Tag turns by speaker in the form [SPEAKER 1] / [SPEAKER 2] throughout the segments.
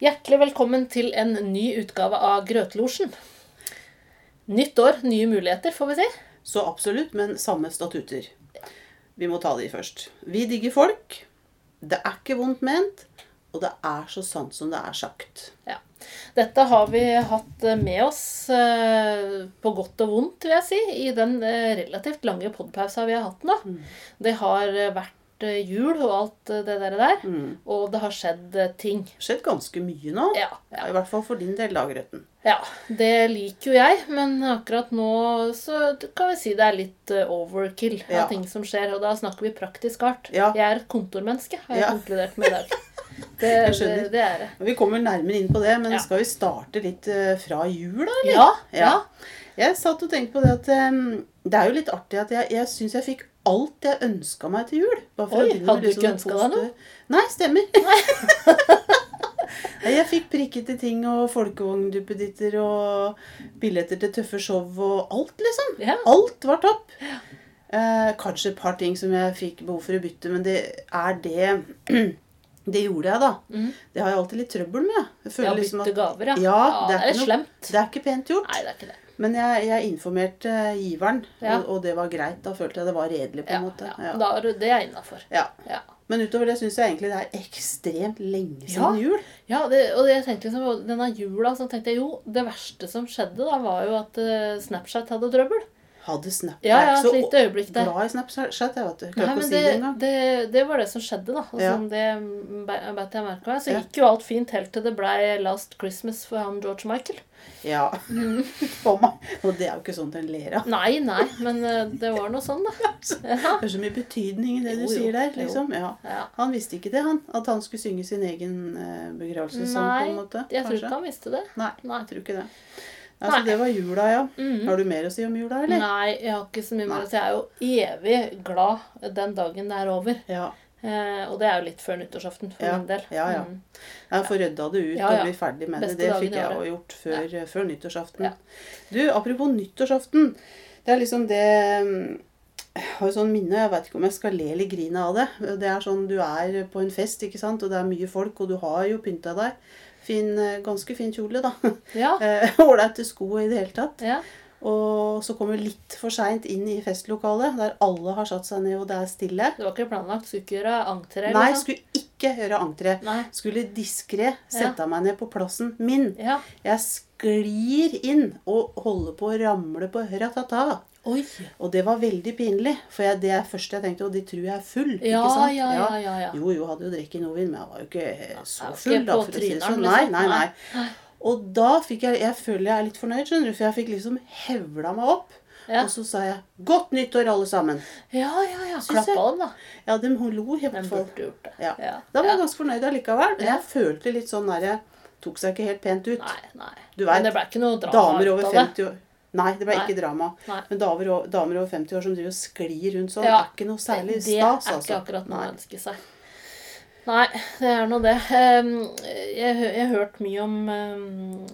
[SPEAKER 1] Hjertelig velkommen til en ny utgave av Grøtlosjen. Nytt år, nye muligheter, får vi si.
[SPEAKER 2] Så absolutt, men samme statutter. Vi må ta de først. Vi digger folk. Det er ikke vondt ment. Og det er så sant som det er sagt.
[SPEAKER 1] Ja. Dette har vi hatt med oss eh, på godt og vondt, vil jeg si, i den eh, relativt lange podpausa vi har hatt nå. Det har vært eh, jul og alt det der, der og det har skjedd eh, ting.
[SPEAKER 2] Det har skjedd ganske mye nå.
[SPEAKER 1] Ja, ja.
[SPEAKER 2] I hvert fall for din del, da, Grøten.
[SPEAKER 1] Ja, det liker jo jeg, men akkurat nå så kan vi si det er litt eh, overkill av
[SPEAKER 2] Ja.
[SPEAKER 1] ting som skjer. Og da snakker vi praktisk art.
[SPEAKER 2] Ja.
[SPEAKER 1] Jeg er et kontormenneske, har jeg
[SPEAKER 2] Ja.
[SPEAKER 1] konkludert med i dag. Det, det, det er det.
[SPEAKER 2] Vi kommer nærmere inn på det, men skal vi starte litt eh, fra jul, da? eller?
[SPEAKER 1] Ja, ja.
[SPEAKER 2] Jeg satt og tenkte på det at um, det er jo litt artig at jeg, jeg syns jeg fikk alt jeg ønska meg til jul.
[SPEAKER 1] Oi, hadde du
[SPEAKER 2] liksom
[SPEAKER 1] ikke ønska deg noe?
[SPEAKER 2] Nei, stemmer. Nei, jeg fikk prikkete ting og folkevognduppeditter og billetter til tøffe show og alt, liksom.
[SPEAKER 1] Ja.
[SPEAKER 2] Alt var topp. Eh, kanskje et par ting som jeg fikk behov for å bytte, men det er det Det gjorde jeg, da.
[SPEAKER 1] Mm.
[SPEAKER 2] Det har jeg alltid litt trøbbel med. Jeg føler
[SPEAKER 1] Ja,
[SPEAKER 2] liksom
[SPEAKER 1] bytte gaver, ja.
[SPEAKER 2] Ja,
[SPEAKER 1] Ja,
[SPEAKER 2] det er,
[SPEAKER 1] det er
[SPEAKER 2] noe,
[SPEAKER 1] slemt.
[SPEAKER 2] det er ikke pent gjort.
[SPEAKER 1] Nei, det er ikke det.
[SPEAKER 2] Men jeg, jeg informerte giveren,
[SPEAKER 1] Ja.
[SPEAKER 2] og, og det var greit. Da følte jeg det var redelig. på
[SPEAKER 1] Ja,
[SPEAKER 2] en måte.
[SPEAKER 1] ja.
[SPEAKER 2] Ja.
[SPEAKER 1] Da er det jeg innafor.
[SPEAKER 2] Ja.
[SPEAKER 1] Ja.
[SPEAKER 2] Men utover det syns jeg egentlig det er ekstremt lenge siden jul.
[SPEAKER 1] Ja, det, og jeg tenkte liksom, denne jula så tenkte jeg jo, det verste som skjedde da, var jo at eh, Snapchat hadde trøbbel.
[SPEAKER 2] Hadde Snapchat.
[SPEAKER 1] Ja, ja, et lite øyeblikk der.
[SPEAKER 2] glad i Snapchat, jeg, vet du.
[SPEAKER 1] Nei, men
[SPEAKER 2] si
[SPEAKER 1] det,
[SPEAKER 2] det
[SPEAKER 1] det, var det som skjedde, da. Altså,
[SPEAKER 2] Ja.
[SPEAKER 1] det beit jeg merke meg. Så
[SPEAKER 2] Ja.
[SPEAKER 1] gikk jo alt fint helt til det blei Last Christmas for han George Michael.
[SPEAKER 2] Ja.
[SPEAKER 1] Mm.
[SPEAKER 2] For meg. Og det er jo ikke sånt en ler av.
[SPEAKER 1] Nei, nei, men eh, det var noe sånn, da. Ja.
[SPEAKER 2] Det er så mye betydning i det du
[SPEAKER 1] Jo, jo,
[SPEAKER 2] sier der. liksom. Ja. Han visste ikke det, han. At han skulle synge sin egen eh, begravelsessang. på
[SPEAKER 1] Nei,
[SPEAKER 2] en måte.
[SPEAKER 1] jeg tror ikke han visste det.
[SPEAKER 2] Nei,
[SPEAKER 1] Nei.
[SPEAKER 2] jeg tror ikke det. Altså,
[SPEAKER 1] Nei.
[SPEAKER 2] det var jula, ja.
[SPEAKER 1] Mm.
[SPEAKER 2] Har du mer å si om jula, eller?
[SPEAKER 1] Nei, jeg har ikke så mye mer å si. Jeg er jo evig glad den dagen det er over.
[SPEAKER 2] Ja.
[SPEAKER 1] Eh, og det er jo litt før nyttårsaften for
[SPEAKER 2] Ja,
[SPEAKER 1] min del.
[SPEAKER 2] ja, ja.
[SPEAKER 1] Mm.
[SPEAKER 2] Jeg får rødda det ut og bli ferdig med
[SPEAKER 1] Beste
[SPEAKER 2] det. Det fikk jeg jo gjort før, før nyttårsaften. Du, apropos nyttårsaften. Det er liksom det Jeg har jo sånn minne, jeg vet ikke om jeg skal le eller grine av det. Det er sånn du er på en fest, ikke sant, og det er mye folk, og du har jo pynta deg. Fin, eh, ganske fin kjole, da.
[SPEAKER 1] Ja.
[SPEAKER 2] Eh, Ålreite sko i det hele tatt.
[SPEAKER 1] ja.
[SPEAKER 2] Og så kommer vi litt for seint inn i festlokalet, der alle har satt seg ned, og det er stille.
[SPEAKER 1] Det var ikke planlagt. Skulle ikke gjøre entré?
[SPEAKER 2] Nei,
[SPEAKER 1] liksom.
[SPEAKER 2] skulle ikke høre entré.
[SPEAKER 1] Nei.
[SPEAKER 2] Skulle diskré sette meg ned på plassen min.
[SPEAKER 1] Ja.
[SPEAKER 2] Jeg sklir inn og holder på å ramle på ratata.
[SPEAKER 1] Oi.
[SPEAKER 2] Og det var veldig pinlig, for jeg, det er første jeg tenkte, og de tror jeg er full.
[SPEAKER 1] Ja,
[SPEAKER 2] ikke sant?
[SPEAKER 1] ja, ja, ja, ja.
[SPEAKER 2] Jo, jo, hadde jo drukket noe vin, men jeg var jo ikke så full,
[SPEAKER 1] ikke
[SPEAKER 2] da, for å si det sånn. Nei,
[SPEAKER 1] liksom.
[SPEAKER 2] nei,
[SPEAKER 1] Nei.
[SPEAKER 2] nei. Og da fikk jeg Jeg føler jeg er litt fornøyd, skjønner du, for jeg fikk liksom hevla meg opp.
[SPEAKER 1] Ja.
[SPEAKER 2] Og så sa jeg 'Godt nyttår, alle sammen'.
[SPEAKER 1] Ja, ja, ja. Klappa dem, da.
[SPEAKER 2] Ja, de lo
[SPEAKER 1] burde gjort det.
[SPEAKER 2] Ja.
[SPEAKER 1] Ja.
[SPEAKER 2] Da var jeg ganske fornøyd allikevel. Men jeg følte litt sånn der jeg Tok seg ikke helt pent ut.
[SPEAKER 1] Nei, nei.
[SPEAKER 2] Du
[SPEAKER 1] Men
[SPEAKER 2] vet,
[SPEAKER 1] det ble ikke noe drama
[SPEAKER 2] Damer over
[SPEAKER 1] av det.
[SPEAKER 2] 50 år Nei, det ble
[SPEAKER 1] Nei.
[SPEAKER 2] ikke drama.
[SPEAKER 1] Nei.
[SPEAKER 2] Men damer, damer over 50 år som driver og sklir rundt sånn,
[SPEAKER 1] Ja.
[SPEAKER 2] er ikke noe særlig
[SPEAKER 1] det
[SPEAKER 2] stas,
[SPEAKER 1] er
[SPEAKER 2] altså.
[SPEAKER 1] ikke akkurat noe å ønske seg. Nei, det er nå det. Jeg, jeg har hørt mye om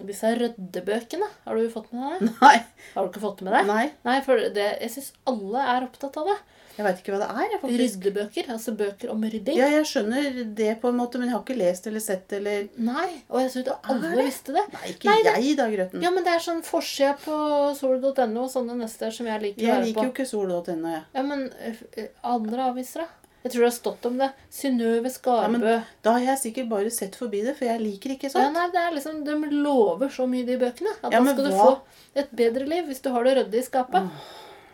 [SPEAKER 1] disse røddebøkene. Har du fått med deg det?
[SPEAKER 2] Nei.
[SPEAKER 1] Har du ikke fått med deg?
[SPEAKER 2] Nei.
[SPEAKER 1] Nei, for det, jeg syns alle er opptatt av det.
[SPEAKER 2] Jeg veit ikke hva det er, jeg, faktisk.
[SPEAKER 1] Ryddebøker. Altså bøker om rydding.
[SPEAKER 2] Ja, jeg skjønner det på en måte, men jeg har ikke lest eller sett eller
[SPEAKER 1] Nei, og jeg trodde alle
[SPEAKER 2] det?
[SPEAKER 1] visste det.
[SPEAKER 2] Nei, ikke
[SPEAKER 1] Nei, det-
[SPEAKER 2] jeg da, Grøten.
[SPEAKER 1] Ja, men det er sånn forside på sol.no og sånne nester som jeg liker å være på.
[SPEAKER 2] jeg liker jo ikke sol.no, jeg.
[SPEAKER 1] Ja, men eh, andre aviser, da? Jeg tror det har stått om det. Synnøve Skarbø.
[SPEAKER 2] Ja, Da har jeg sikkert bare sett forbi det, for jeg liker ikke
[SPEAKER 1] Ja, nei, det er liksom, De lover så mye, de bøkene. At
[SPEAKER 2] Ja,
[SPEAKER 1] da
[SPEAKER 2] skal
[SPEAKER 1] skal du få et bedre liv hvis du har det ryddig i skapet.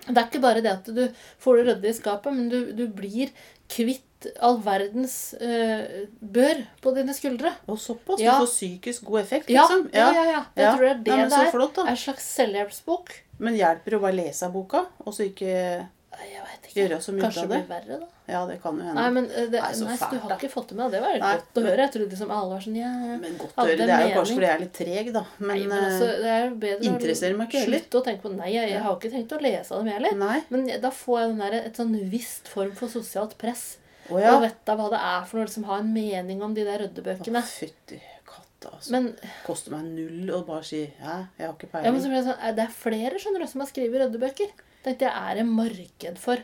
[SPEAKER 1] Det er ikke bare det at du får det ryddig i skapet, men du, du blir kvitt all verdens uh, bør på dine skuldre.
[SPEAKER 2] Og såpass.
[SPEAKER 1] Ja.
[SPEAKER 2] Du får psykisk god effekt, liksom.
[SPEAKER 1] ja, ja. ja. Jeg
[SPEAKER 2] Ja.
[SPEAKER 1] tror det er det
[SPEAKER 2] Ja,
[SPEAKER 1] det er.
[SPEAKER 2] flott,
[SPEAKER 1] er en slags selvhjelpsbok.
[SPEAKER 2] Men hjelper det å bare lese av boka, og så ikke
[SPEAKER 1] Nei, Jeg vet ikke.
[SPEAKER 2] gjøre så mye
[SPEAKER 1] Kanskje
[SPEAKER 2] av
[SPEAKER 1] det blir verre, da.
[SPEAKER 2] Ja, det kan jo hende.
[SPEAKER 1] Nei, men eh, det,
[SPEAKER 2] Nei, så
[SPEAKER 1] nei, fælt, du har
[SPEAKER 2] da.
[SPEAKER 1] ikke fått det med. Det var
[SPEAKER 2] Nei,
[SPEAKER 1] godt å høre. Jeg trodde liksom alle var sånn ja.
[SPEAKER 2] Men godt å høre. Det er jo kanskje fordi jeg er litt treg, da. Men,
[SPEAKER 1] Nei, men altså, det er bedre
[SPEAKER 2] interesserer meg ikke heller.
[SPEAKER 1] Slutt å tenke på Nei, jeg, jeg har ikke tenkt å lese av dem, heller.
[SPEAKER 2] Nei.
[SPEAKER 1] Men da får jeg den der, et sånn visst form for sosialt press.
[SPEAKER 2] Å ja.
[SPEAKER 1] Og vet da hva det er for noe, liksom ha en mening om de der røddebøkene.
[SPEAKER 2] Å, Fytti katta, altså.
[SPEAKER 1] Men,
[SPEAKER 2] Koster meg null å bare si ja, jeg har ikke
[SPEAKER 1] ja, men så blir det, sånn, eh, det er flere skjønner du, som har skrevet røddebøker. Tenkte jeg, Er det marked for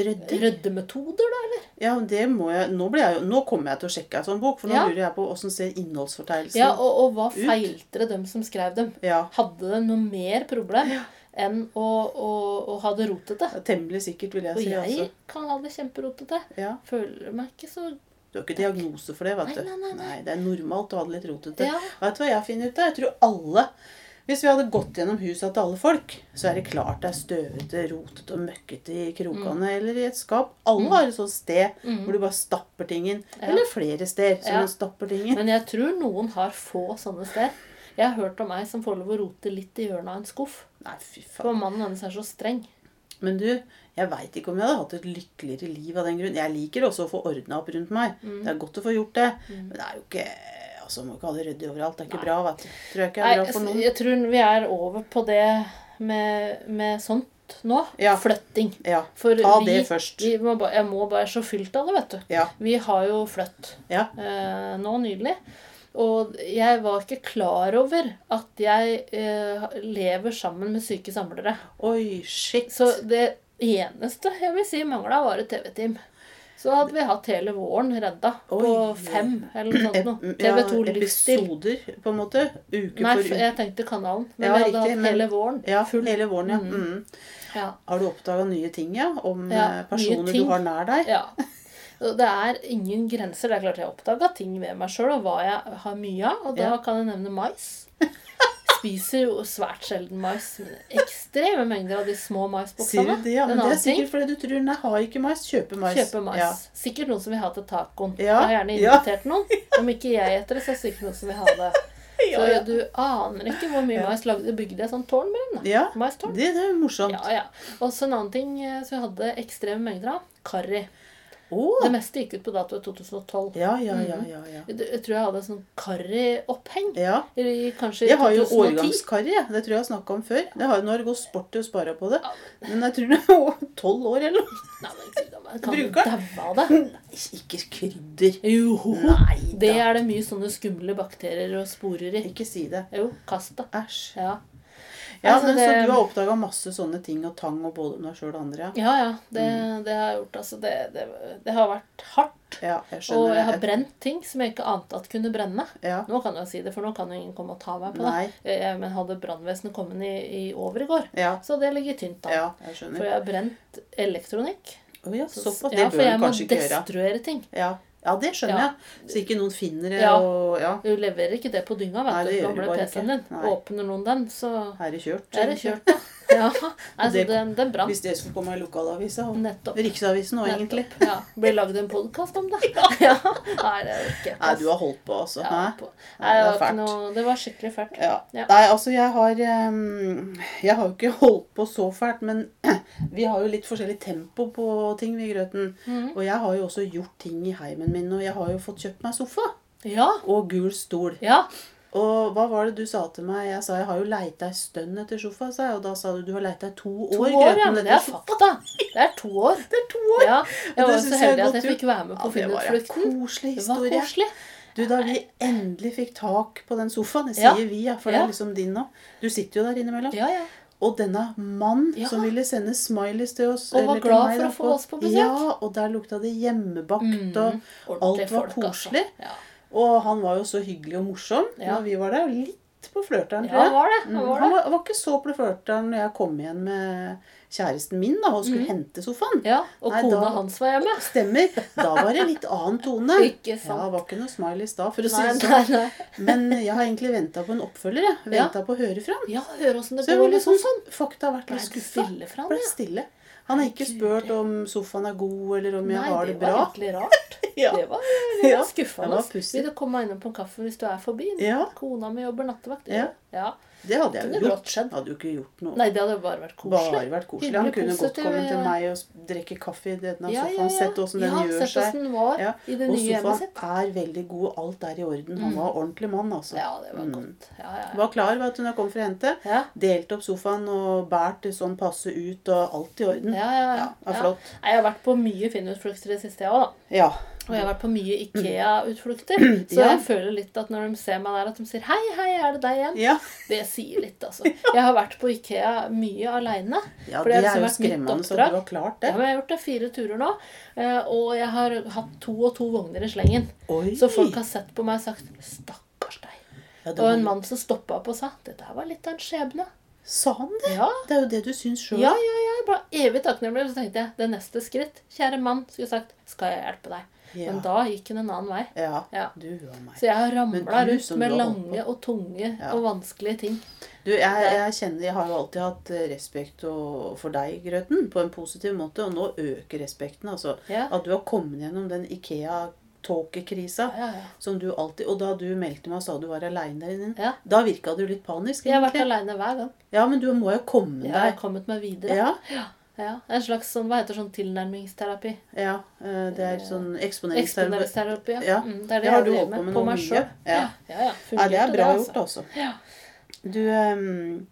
[SPEAKER 2] Rydding?
[SPEAKER 1] Ryddemetoder, da, eller?
[SPEAKER 2] Ja, det må jeg Nå, blir jeg, nå kommer jeg til å sjekke en sånn bok, for nå
[SPEAKER 1] Ja.
[SPEAKER 2] lurer jeg på åssen ser innholdsfortegnelsen
[SPEAKER 1] Ja, og, og hva feilte det dem som skrev dem?
[SPEAKER 2] Ja.
[SPEAKER 1] Hadde det noe mer problem enn å, å, å ha det rotete?
[SPEAKER 2] Temmelig sikkert, vil jeg
[SPEAKER 1] Og
[SPEAKER 2] si.
[SPEAKER 1] jeg
[SPEAKER 2] Altså.
[SPEAKER 1] kan ha det kjemperotete.
[SPEAKER 2] Ja.
[SPEAKER 1] Føler meg ikke så
[SPEAKER 2] Du har ikke diagnose for det, vet du.
[SPEAKER 1] Nei, nei, nei, nei.
[SPEAKER 2] det er normalt å ha det litt rotete.
[SPEAKER 1] Ja.
[SPEAKER 2] Vet du hva jeg finner ut av? Jeg tror alle Hvis vi hadde gått gjennom husa til alle folk, så er det klart det er støvete, rotete og møkkete i krokene
[SPEAKER 1] Mm.
[SPEAKER 2] eller i et skap. Alle har et sånt sted hvor du bare stapper ting inn.
[SPEAKER 1] Ja.
[SPEAKER 2] Eller flere steder som
[SPEAKER 1] Ja.
[SPEAKER 2] man stapper ting inn.
[SPEAKER 1] Men jeg tror noen har få sånne steder. Jeg har hørt om ei som får lov å rote litt i hjørnet av en skuff.
[SPEAKER 2] Nei, fy faen.
[SPEAKER 1] For mannen hennes er så streng.
[SPEAKER 2] Men du, jeg veit ikke om jeg hadde hatt et lykkeligere liv av den grunn. Jeg liker også å få ordna opp rundt meg.
[SPEAKER 1] Mm.
[SPEAKER 2] Det er godt å få gjort det. Men det er jo ikke Altså, må ikke ha det ryddig overalt. Det er ikke bra, vet du. Tror jeg ikke
[SPEAKER 1] Nei,
[SPEAKER 2] er bra for noen.
[SPEAKER 1] jeg tror vi er over på det med, med sånt nå.
[SPEAKER 2] Ja.
[SPEAKER 1] Flytting.
[SPEAKER 2] Ja.
[SPEAKER 1] For
[SPEAKER 2] Ta
[SPEAKER 1] vi,
[SPEAKER 2] det først.
[SPEAKER 1] Vi må ba, jeg må bare så fylt av det, vet du.
[SPEAKER 2] Ja.
[SPEAKER 1] Vi har jo flytt
[SPEAKER 2] Ja.
[SPEAKER 1] eh, nå nylig. Og jeg var ikke klar over at jeg eh, lever sammen med syke samlere.
[SPEAKER 2] Oi, shit.
[SPEAKER 1] Så det eneste jeg vil si mangla, var et TV-team. Så hadde vi hatt hele våren redda på
[SPEAKER 2] Oi.
[SPEAKER 1] fem eller noe sånt. noe. TV2 Livsstil.
[SPEAKER 2] Episoder, på en måte. Uke
[SPEAKER 1] Nei,
[SPEAKER 2] for uke.
[SPEAKER 1] jeg tenkte kanalen. Men
[SPEAKER 2] Ja,
[SPEAKER 1] vi hadde
[SPEAKER 2] riktig,
[SPEAKER 1] hatt hele våren.
[SPEAKER 2] Ja,
[SPEAKER 1] full.
[SPEAKER 2] hele våren, ja. Mm.
[SPEAKER 1] Ja.
[SPEAKER 2] Har du oppdaga nye ting, ja? Om
[SPEAKER 1] Ja,
[SPEAKER 2] eh, personer du har nær deg?
[SPEAKER 1] ja. Det er ingen grenser. Det er klart jeg har oppdaga ting ved meg sjøl og hva jeg har mye av. Og da
[SPEAKER 2] Ja.
[SPEAKER 1] kan jeg nevne mais. Spiser jo svært sjelden mais. Men ekstreme mengder av de små
[SPEAKER 2] Sier
[SPEAKER 1] maisboksene.
[SPEAKER 2] du det? Ja, men det er sikkert fordi du tror Nei, har ikke mais. Kjøper mais.
[SPEAKER 1] Kjøper mais.
[SPEAKER 2] Ja.
[SPEAKER 1] Sikkert noen som vil ha til tacoen.
[SPEAKER 2] Ja,
[SPEAKER 1] Jeg har gjerne
[SPEAKER 2] ja.
[SPEAKER 1] invitert noen. Om ikke jeg etter det, så er det sikkert noen som vil ha det. Så
[SPEAKER 2] Ja,
[SPEAKER 1] du aner ikke hvor mye mais lagde. Bygde jeg sånn tårn med den.
[SPEAKER 2] ja. Det, det er morsomt.
[SPEAKER 1] Ja, ja. Og så en annen ting eh, som vi hadde ekstreme mengder av. Karri.
[SPEAKER 2] Å!
[SPEAKER 1] Det meste gikk ut på dato i 2012.
[SPEAKER 2] Ja, ja, ja, ja. ja.
[SPEAKER 1] Jeg jeg tror jeg hadde sånn karrioppheng.
[SPEAKER 2] ja.
[SPEAKER 1] I kanskje i
[SPEAKER 2] Jeg har jo årgangskarri. jeg. Det tror jeg har snakka om før. Det har, det gått sport å spare på det. Men jeg tror det er tolv år eller noe.
[SPEAKER 1] Nei, men da, Kan
[SPEAKER 2] Bruker
[SPEAKER 1] det?
[SPEAKER 2] Nei, ikke krydder.
[SPEAKER 1] Jo.
[SPEAKER 2] Nei
[SPEAKER 1] Det er det mye sånne skumle bakterier og sporer i.
[SPEAKER 2] Ikke si det.
[SPEAKER 1] Jo, kast det.
[SPEAKER 2] Æsj.
[SPEAKER 1] Ja.
[SPEAKER 2] Ja,
[SPEAKER 1] Altså,
[SPEAKER 2] men Så du har oppdaga masse sånne ting og tang og både deg sjøl og andre? Ja.
[SPEAKER 1] Ja, ja. Det,
[SPEAKER 2] Mm.
[SPEAKER 1] det har jeg gjort. Altså, det, det, det har vært hardt.
[SPEAKER 2] ja, jeg
[SPEAKER 1] Og jeg har brent ting som jeg ikke ante at kunne brenne.
[SPEAKER 2] Ja.
[SPEAKER 1] Nå kan jeg si det, for nå kan jo ingen komme og ta meg på
[SPEAKER 2] Nei.
[SPEAKER 1] det. Jeg, men hadde brannvesenet kommet i, i over i går,
[SPEAKER 2] Ja.
[SPEAKER 1] så det ligger tynt an.
[SPEAKER 2] ja, jeg skjønner.
[SPEAKER 1] For jeg har brent elektronikk.
[SPEAKER 2] Oh, ja,
[SPEAKER 1] Så-
[SPEAKER 2] såpass. Det
[SPEAKER 1] ja,
[SPEAKER 2] bør du kanskje ikke gjøre.
[SPEAKER 1] For jeg må destruere ting.
[SPEAKER 2] Ja. Ja, det skjønner
[SPEAKER 1] Ja.
[SPEAKER 2] jeg. Så ikke noen finner det
[SPEAKER 1] Ja.
[SPEAKER 2] og Ja,
[SPEAKER 1] Du leverer ikke det på dynga, vet
[SPEAKER 2] Nei,
[SPEAKER 1] du. Gamle PC-en din. Åpner noen den, så
[SPEAKER 2] er det kjørt?
[SPEAKER 1] er det kjørt, ja. Altså,
[SPEAKER 2] det-
[SPEAKER 1] den, den brant.
[SPEAKER 2] Hvis det skulle komme i lokalavisa. og
[SPEAKER 1] Nettopp.
[SPEAKER 2] Riksavisen òg, egentlig.
[SPEAKER 1] Ja. Blir lagd en podkast om det? Ja. Nei, det er ikke
[SPEAKER 2] Nei, du har holdt på, altså.
[SPEAKER 1] ja, på.
[SPEAKER 2] Nei,
[SPEAKER 1] det, var noe, det var skikkelig fælt.
[SPEAKER 2] Ja.
[SPEAKER 1] Ja.
[SPEAKER 2] Nei, altså jeg har Jeg har jo ikke holdt på så fælt, men vi har jo litt forskjellig tempo på ting, vi, Grøten.
[SPEAKER 1] Mhm.
[SPEAKER 2] Og jeg har jo også gjort ting i heimen min, og jeg har jo fått kjøpt meg sofa.
[SPEAKER 1] Ja.
[SPEAKER 2] Og gul stol.
[SPEAKER 1] Ja.
[SPEAKER 2] Og hva var det du sa til meg? Jeg sa jeg har jo leita ei stund etter sofa, sa jeg. Og da sa du du har leita i to år.
[SPEAKER 1] To år, ja. Men det er fakta. Det er to år.
[SPEAKER 2] Det er to år!
[SPEAKER 1] Ja. Jeg var så
[SPEAKER 2] jeg
[SPEAKER 1] heldig at jeg fikk være med på
[SPEAKER 2] Ja, det
[SPEAKER 1] Finnutflukten.
[SPEAKER 2] koselig
[SPEAKER 1] Det var koselig.
[SPEAKER 2] Du, da vi endelig fikk tak på den sofaen Jeg
[SPEAKER 1] Ja.
[SPEAKER 2] sier vi, ja, for det er liksom din nå. Du sitter jo der innimellom.
[SPEAKER 1] Ja, ja.
[SPEAKER 2] Og denne mann
[SPEAKER 1] Ja.
[SPEAKER 2] som ville sende smileys til oss.
[SPEAKER 1] Og var
[SPEAKER 2] eller
[SPEAKER 1] glad
[SPEAKER 2] meg
[SPEAKER 1] for
[SPEAKER 2] da,
[SPEAKER 1] å få oss på besøk.
[SPEAKER 2] Ja, og der lukta det hjemmebakt.
[SPEAKER 1] Mm.
[SPEAKER 2] Og, alt var
[SPEAKER 1] folk, altså.
[SPEAKER 2] koselig.
[SPEAKER 1] Ja.
[SPEAKER 2] Og han var jo så hyggelig og morsom
[SPEAKER 1] Ja.
[SPEAKER 2] når vi var der. Litt på flørteren,
[SPEAKER 1] ja, han var det.
[SPEAKER 2] Mm,
[SPEAKER 1] Han var
[SPEAKER 2] Han
[SPEAKER 1] det.
[SPEAKER 2] var, var ikke så på flørteren når jeg kom igjen med kjæresten min da, og skulle hente sofaen.
[SPEAKER 1] Ja, Og
[SPEAKER 2] Nei,
[SPEAKER 1] kona
[SPEAKER 2] da-
[SPEAKER 1] hans var hjemme.
[SPEAKER 2] Stemmer. Da var det litt annen tone.
[SPEAKER 1] Ikke sant.
[SPEAKER 2] Ja, det var ikke noe smileys da, for å si det sånn. Men jeg har egentlig venta på en oppfølger. jeg.
[SPEAKER 1] Ja.
[SPEAKER 2] På å høre fra han.
[SPEAKER 1] Ja, høre åssen det
[SPEAKER 2] Så jeg
[SPEAKER 1] går.
[SPEAKER 2] var litt sånn, sånn vært
[SPEAKER 1] Ble
[SPEAKER 2] litt
[SPEAKER 1] det
[SPEAKER 2] skuffa.
[SPEAKER 1] stille fra han,
[SPEAKER 2] Ble
[SPEAKER 1] ja?
[SPEAKER 2] stille. Han har ikke spurt om sofaen er god, eller om jeg
[SPEAKER 1] Nei,
[SPEAKER 2] har
[SPEAKER 1] det
[SPEAKER 2] det
[SPEAKER 1] var
[SPEAKER 2] bra.
[SPEAKER 1] egentlig rart.
[SPEAKER 2] Ja.
[SPEAKER 1] Det var, det
[SPEAKER 2] Ja,
[SPEAKER 1] var skuffende.
[SPEAKER 2] det var.
[SPEAKER 1] Vil du komme innom på en kaffe hvis du er forbi?
[SPEAKER 2] Ja.
[SPEAKER 1] Kona mi jobber nattevakt.
[SPEAKER 2] Ja.
[SPEAKER 1] ja.
[SPEAKER 2] Det hadde jeg jo gjort.
[SPEAKER 1] skjedd.
[SPEAKER 2] Hadde jo ikke gjort noe.
[SPEAKER 1] Nei, det hadde bare vært koselig.
[SPEAKER 2] Bare vært koselig. Han
[SPEAKER 1] kunne
[SPEAKER 2] kunne godt komme til meg og drikke kaffe i denne
[SPEAKER 1] Ja, ja,
[SPEAKER 2] sofaen.
[SPEAKER 1] ja.
[SPEAKER 2] Sett åssen den
[SPEAKER 1] ja,
[SPEAKER 2] gjør
[SPEAKER 1] sett
[SPEAKER 2] seg.
[SPEAKER 1] åssen den var
[SPEAKER 2] Ja.
[SPEAKER 1] i det
[SPEAKER 2] Og
[SPEAKER 1] nye Og
[SPEAKER 2] sofaen
[SPEAKER 1] sitt.
[SPEAKER 2] er veldig god. Alt er i orden. Han var ordentlig mann, altså.
[SPEAKER 1] Ja, det var
[SPEAKER 2] Mm.
[SPEAKER 1] godt. Ja, ja, ja.
[SPEAKER 2] Var klar vet du, når jeg kom for å hente.
[SPEAKER 1] Ja,
[SPEAKER 2] Delte opp sofaen og båret det sånn passe ut, og alt i orden.
[SPEAKER 1] ja, ja.
[SPEAKER 2] Ja, er
[SPEAKER 1] ja.
[SPEAKER 2] flott.
[SPEAKER 1] Jeg har vært på mye Finnutflukter i det siste, jeg òg, da.
[SPEAKER 2] Ja.
[SPEAKER 1] Og jeg har vært på mye Ikea-utflukter. Så
[SPEAKER 2] Ja.
[SPEAKER 1] jeg føler litt at når de ser meg der, at de sier 'hei, hei, er det deg igjen'?
[SPEAKER 2] Ja,
[SPEAKER 1] Det sier litt, altså. Jeg har vært på Ikea mye aleine.
[SPEAKER 2] ja det
[SPEAKER 1] det har
[SPEAKER 2] er jo
[SPEAKER 1] liksom
[SPEAKER 2] skremmende
[SPEAKER 1] så
[SPEAKER 2] du har klart
[SPEAKER 1] Ja, men jeg har gjort det fire turer nå, eh, og jeg har hatt to og to vogner i slengen.
[SPEAKER 2] Oi!
[SPEAKER 1] Så folk har sett på meg og sagt 'stakkars deg'.
[SPEAKER 2] ja, var...
[SPEAKER 1] Og en mann som stoppa opp og sa 'dette her var litt av en skjebne'.
[SPEAKER 2] Sa han det?
[SPEAKER 1] Ja,
[SPEAKER 2] Det er jo det du syns sjøl.
[SPEAKER 1] ja, ja, ja. Jeg ble evig takknemlig. Så tenkte jeg det neste skritt, kjære mann, skulle sagt 'skal jeg hjelpe deg'?
[SPEAKER 2] Ja.
[SPEAKER 1] Men da gikk den en annen vei.
[SPEAKER 2] Ja,
[SPEAKER 1] Ja.
[SPEAKER 2] du og meg.
[SPEAKER 1] Så jeg har ramla rundt med lange og tunge
[SPEAKER 2] Ja.
[SPEAKER 1] og vanskelige ting.
[SPEAKER 2] Du, jeg, jeg kjenner, jeg har jo alltid hatt eh, respekt for deg, Grøten, på en positiv måte, og nå øker respekten. altså.
[SPEAKER 1] Ja.
[SPEAKER 2] At du har kommet gjennom den Ikea-tåkekrisa.
[SPEAKER 1] Ja, ja.
[SPEAKER 2] Som du alltid, Og da du meldte meg og sa du var aleine der inne,
[SPEAKER 1] Ja.
[SPEAKER 2] da virka du litt panisk. Egentlig.
[SPEAKER 1] Jeg har vært aleine hver gang.
[SPEAKER 2] Ja, men du må jo komme
[SPEAKER 1] Jeg har kommet meg videre.
[SPEAKER 2] Ja,
[SPEAKER 1] Ja, En slags sånn, hva heter sånn tilnærmingsterapi?
[SPEAKER 2] ja, eh, det er sånn eksponeringsterapi.
[SPEAKER 1] Ja.
[SPEAKER 2] Ja,
[SPEAKER 1] Mm, det er det,
[SPEAKER 2] det har
[SPEAKER 1] jeg driver
[SPEAKER 2] med
[SPEAKER 1] på meg sjøl.
[SPEAKER 2] Ja.
[SPEAKER 1] ja, ja.
[SPEAKER 2] Ja, det er bra
[SPEAKER 1] altså.
[SPEAKER 2] gjort, altså.
[SPEAKER 1] Ja.
[SPEAKER 2] Du, um,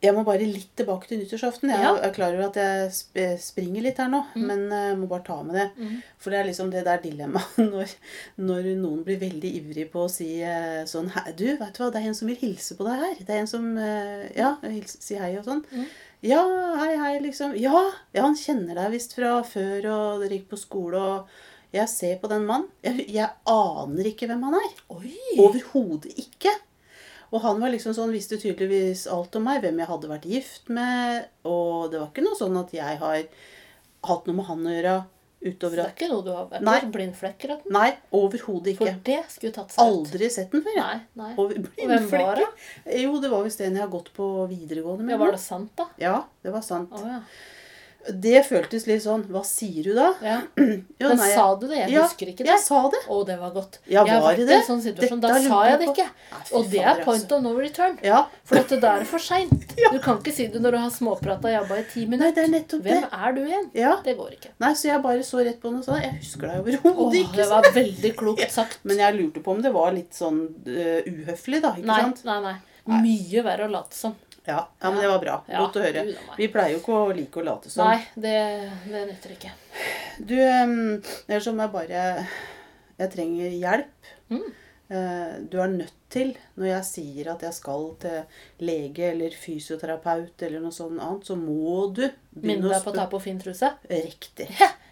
[SPEAKER 2] jeg må bare litt tilbake til nyttårsaften. Jeg er klar over at jeg sp- springer litt her nå, men eh, jeg må bare ta med det.
[SPEAKER 1] Mm.
[SPEAKER 2] For det er liksom det der dilemmaet når, når noen blir veldig ivrig på å si eh, sånn Du, vet du hva, det er en som vil hilse på deg her. Det er en som eh, Ja, hils, si hei og sånn.
[SPEAKER 1] Mhm.
[SPEAKER 2] Ja, hei, hei, liksom. Ja, ja han kjenner deg visst fra før, og dere gikk på skole, og jeg ser på den mannen. Jeg, jeg aner ikke hvem han er. Overhodet ikke. Og han var liksom sånn, visste tydeligvis alt om meg, hvem jeg hadde vært gift med. Og det var ikke noe sånn at jeg har hatt noe med han å gjøre Utover
[SPEAKER 1] det er ikke noe du har vært
[SPEAKER 2] Nei.
[SPEAKER 1] på av?
[SPEAKER 2] Nei, overhodet
[SPEAKER 1] For det skulle tatt seg.
[SPEAKER 2] Aldri sett den før.
[SPEAKER 1] Nei, nei.
[SPEAKER 2] Over-
[SPEAKER 1] Og hvem var det?
[SPEAKER 2] Jo, det var visst en jeg har gått på videregående med.
[SPEAKER 1] Ja, var det sant, da?
[SPEAKER 2] Ja, det var sant.
[SPEAKER 1] Oh, ja.
[SPEAKER 2] Det føltes litt sånn Hva sier du da?
[SPEAKER 1] ja.
[SPEAKER 2] Jo,
[SPEAKER 1] Men
[SPEAKER 2] nei,
[SPEAKER 1] sa du det? Jeg
[SPEAKER 2] ja,
[SPEAKER 1] husker ikke det.
[SPEAKER 2] Jeg sa det.
[SPEAKER 1] Å, det var godt.
[SPEAKER 2] Ja,
[SPEAKER 1] jeg har
[SPEAKER 2] var det
[SPEAKER 1] i
[SPEAKER 2] det?
[SPEAKER 1] en sånn situasjon. Da sa jeg
[SPEAKER 2] jeg
[SPEAKER 1] det ikke.
[SPEAKER 2] Nei,
[SPEAKER 1] Og det er point
[SPEAKER 2] altså.
[SPEAKER 1] of no return.
[SPEAKER 2] Ja,
[SPEAKER 1] For at det der er for seint. Du kan ikke si det når du har småprata jabba i ti minutter.
[SPEAKER 2] Nei, det er nettopp
[SPEAKER 1] Hvem
[SPEAKER 2] det.
[SPEAKER 1] er du igjen?
[SPEAKER 2] Ja.
[SPEAKER 1] Det går ikke.
[SPEAKER 2] Nei, så jeg bare så rett på den og sa jeg husker deg overhodet ikke.
[SPEAKER 1] det var veldig klokt sagt.
[SPEAKER 2] Men jeg lurte på om det var litt sånn uh, uhøflig, da. ikke
[SPEAKER 1] Nei,
[SPEAKER 2] sant?
[SPEAKER 1] nei, nei. Mye verre å late som.
[SPEAKER 2] Ja, ja, men det var bra.
[SPEAKER 1] Ja,
[SPEAKER 2] Godt å høre. Vi pleier jo ikke å like å late som.
[SPEAKER 1] Nei, det, det nytter ikke.
[SPEAKER 2] Du, ellers som jeg bare Jeg trenger hjelp.
[SPEAKER 1] Mm.
[SPEAKER 2] Eh, du er nødt til, når jeg sier at jeg skal til lege eller fysioterapeut eller noe sånt annet, så må du
[SPEAKER 1] Minne deg på å ta på fin truse.
[SPEAKER 2] Riktig.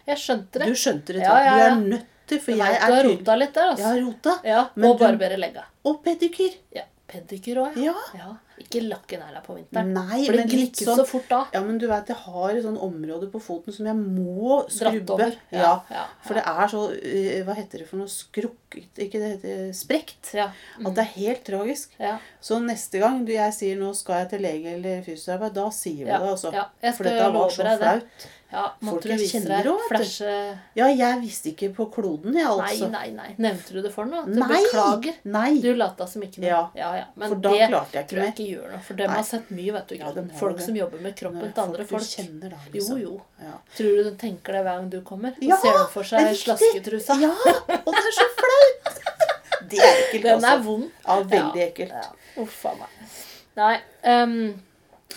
[SPEAKER 1] Jeg skjønte det.
[SPEAKER 2] Du skjønte det,
[SPEAKER 1] Ja, ja,
[SPEAKER 2] Du er nødt til, for
[SPEAKER 1] Jeg
[SPEAKER 2] jeg er
[SPEAKER 1] du har rota litt der,
[SPEAKER 2] Jeg
[SPEAKER 1] altså.
[SPEAKER 2] har rota.
[SPEAKER 1] Ja, og barbere legga.
[SPEAKER 2] Og pedikyr.
[SPEAKER 1] Ja, Pedikyr òg, ja.
[SPEAKER 2] Ja.
[SPEAKER 1] lakk i negla på vinteren.
[SPEAKER 2] Nei,
[SPEAKER 1] For det
[SPEAKER 2] litt sånn
[SPEAKER 1] så fort da.
[SPEAKER 2] Ja, men du vet, jeg har et sånn område på foten som jeg må skrubbe.
[SPEAKER 1] over.
[SPEAKER 2] Ja,
[SPEAKER 1] ja,
[SPEAKER 2] For det er så eh, Hva heter det for noe? Skrukket Ikke det heter sprekt.
[SPEAKER 1] ja.
[SPEAKER 2] At det er helt tragisk.
[SPEAKER 1] ja.
[SPEAKER 2] Så neste gang du, jeg sier nå skal jeg til lege eller fysioterapeut, da sier du
[SPEAKER 1] Ja,
[SPEAKER 2] det, altså.
[SPEAKER 1] ja.
[SPEAKER 2] For dette var så flaut.
[SPEAKER 1] Ja.
[SPEAKER 2] Folk jeg kjenner også,
[SPEAKER 1] flashe
[SPEAKER 2] Ja, jeg visste ikke på kloden, jeg, altså.
[SPEAKER 1] nei, nei. nei. Nevnte du det for noe? Du
[SPEAKER 2] Nei!
[SPEAKER 1] beklager.
[SPEAKER 2] Nei!
[SPEAKER 1] Du lata som ikke noe.
[SPEAKER 2] Ja.
[SPEAKER 1] ja, ja. Men
[SPEAKER 2] For da
[SPEAKER 1] det
[SPEAKER 2] klarte jeg ikke
[SPEAKER 1] tror jeg ikke gjør noe. For dem
[SPEAKER 2] Nei.
[SPEAKER 1] har sett mye, vet du.
[SPEAKER 2] Ja,
[SPEAKER 1] folk
[SPEAKER 2] det.
[SPEAKER 1] som jobber med kroppen til andre
[SPEAKER 2] folk.
[SPEAKER 1] folk.
[SPEAKER 2] kjenner da,
[SPEAKER 1] Jo,
[SPEAKER 2] liksom.
[SPEAKER 1] jo.
[SPEAKER 2] Ja.
[SPEAKER 1] Tror du de tenker det hver gang du kommer?
[SPEAKER 2] Ja,
[SPEAKER 1] ser de for seg slasketrusa.
[SPEAKER 2] Ja, og det er så flaut! Det er ekkelt,
[SPEAKER 1] Den er
[SPEAKER 2] altså.
[SPEAKER 1] vond.
[SPEAKER 2] Ja, veldig ekkelt.
[SPEAKER 1] Ja. Uff a meg. Nei. ehm,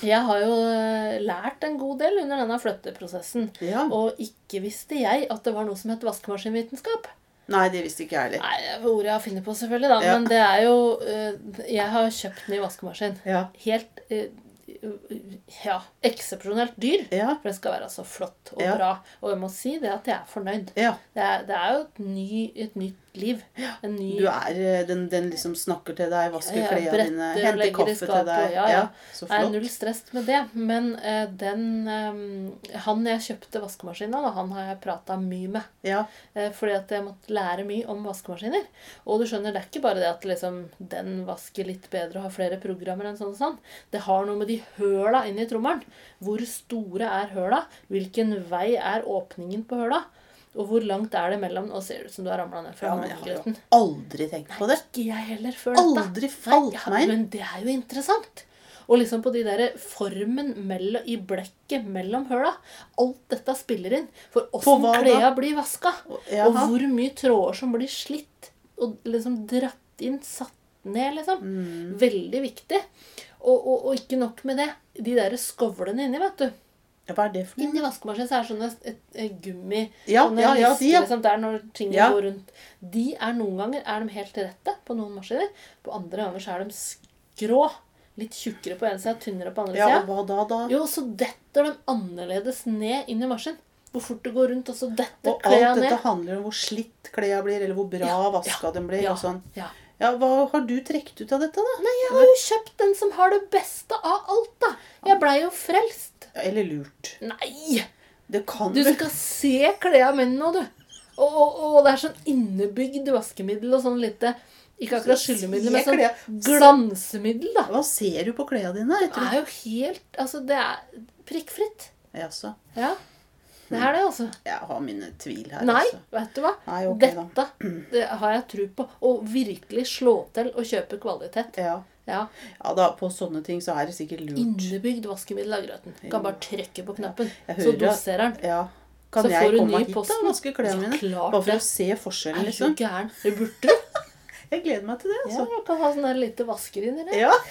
[SPEAKER 1] jeg har jo eh, lært en god del under denne flytteprosessen.
[SPEAKER 2] Ja.
[SPEAKER 1] Og ikke visste jeg at det var noe som het vaskemaskinvitenskap.
[SPEAKER 2] Nei, det visste ikke jeg heller.
[SPEAKER 1] Nei, det ordet jeg finner på, selvfølgelig. da,
[SPEAKER 2] Ja.
[SPEAKER 1] Men det er jo eh, Jeg har kjøpt ny vaskemaskin.
[SPEAKER 2] Ja.
[SPEAKER 1] Helt eh, ja, eksepsjonelt dyr.
[SPEAKER 2] Ja.
[SPEAKER 1] For det skal være så flott og bra. Og jeg må si det at jeg er fornøyd. Det er, det er jo et, ny, et nytt liv. En ny
[SPEAKER 2] Du er eh, den, den liksom snakker til deg, vasker klærne dine, henter kaffe til deg.
[SPEAKER 1] ja, ja.
[SPEAKER 2] så
[SPEAKER 1] Det er null stress med det. Men uh, den eh, Han jeg kjøpte vaskemaskinen av, han har jeg prata mye med.
[SPEAKER 2] Ja.
[SPEAKER 1] Uh, fordi at jeg måtte lære mye om vaskemaskiner. Og du skjønner, det er ikke bare det at liksom, den vasker litt bedre og har flere programmer enn sånn og sånn. Det har noe med de høla inni trommelen. Hvor store er høla? Hvilken vei er åpningen på høla? Og hvor langt er det mellom Nå ser det ut som du har ramla ned fra
[SPEAKER 2] ja, men jeg har jo aldri tenkt på det.
[SPEAKER 1] Nei, Ikke jeg heller før dette.
[SPEAKER 2] Aldri falt
[SPEAKER 1] Nei,
[SPEAKER 2] meg inn.
[SPEAKER 1] Men det er jo interessant. Og liksom på de der formen mellom, i blekket mellom høla. Alt dette spiller inn. For åssen klærne blir vaska. Og hvor mye tråder som blir slitt og liksom dratt inn, satt ned, liksom.
[SPEAKER 2] Mm.
[SPEAKER 1] Veldig viktig. Og, og, og ikke nok med det. De der skovlene inni, vet du.
[SPEAKER 2] Hva er det for noe?
[SPEAKER 1] Inni vaskemaskinen så er det sånne et, et gummi
[SPEAKER 2] Ja,
[SPEAKER 1] sånne
[SPEAKER 2] ja, ja,
[SPEAKER 1] lister,
[SPEAKER 2] de, ja.
[SPEAKER 1] liksom, der når tingene
[SPEAKER 2] Ja.
[SPEAKER 1] går rundt. De er noen ganger er de helt rette på noen maskiner. På andre ganger så er de skrå. Litt tjukkere på ene sida, tynnere på andre
[SPEAKER 2] Ja,
[SPEAKER 1] sida.
[SPEAKER 2] og hva da, da?
[SPEAKER 1] Jo, så detter de annerledes ned inn i maskinen. Hvor fort det går rundt, og så detter
[SPEAKER 2] Og alt dette
[SPEAKER 1] ned.
[SPEAKER 2] handler om hvor slitt klærne blir, eller hvor bra
[SPEAKER 1] Ja,
[SPEAKER 2] vaska de blir.
[SPEAKER 1] Ja,
[SPEAKER 2] og sånn.
[SPEAKER 1] ja.
[SPEAKER 2] Ja, Hva har du trukket ut av dette, da?
[SPEAKER 1] Nei, jeg har jo kjøpt den som har det beste av alt, da. Jeg blei jo frelst.
[SPEAKER 2] Eller lurt.
[SPEAKER 1] Nei!
[SPEAKER 2] Det kan
[SPEAKER 1] Du skal se klærne mine nå, du. Og, og, og det er sånn innebygd vaskemiddel og sånn lite Ikke akkurat skyllemiddel, men sånn glansemiddel, da.
[SPEAKER 2] Hva ser du på klærne dine?
[SPEAKER 1] Det er jo helt Altså, det er prikkfritt.
[SPEAKER 2] Jaså.
[SPEAKER 1] Ja. Det er det, altså.
[SPEAKER 2] Jeg har mine tvil her.
[SPEAKER 1] Nei,
[SPEAKER 2] altså.
[SPEAKER 1] vet du hva?
[SPEAKER 2] Nei, ok, da.
[SPEAKER 1] Dette det har jeg tro på. Å virkelig slå til og kjøpe kvalitet.
[SPEAKER 2] Ja.
[SPEAKER 1] Ja.
[SPEAKER 2] ja da, på sånne ting så er det sikkert lurt.
[SPEAKER 1] Innebygd vaskemiddel av grøten. Kan bare trykke på knappen, så doserer den.
[SPEAKER 2] Ja. Kan
[SPEAKER 1] Så
[SPEAKER 2] jeg
[SPEAKER 1] får du
[SPEAKER 2] komme
[SPEAKER 1] ny
[SPEAKER 2] hit
[SPEAKER 1] posten.
[SPEAKER 2] da og vaske klærne mine?
[SPEAKER 1] klart
[SPEAKER 2] Bare for å se forskjellen,
[SPEAKER 1] Er du
[SPEAKER 2] liksom.
[SPEAKER 1] gæren? Det burde du.
[SPEAKER 2] Jeg gleder meg til det, altså.
[SPEAKER 1] Ja, du kan ha sånn lite vasker inni der.
[SPEAKER 2] Ja.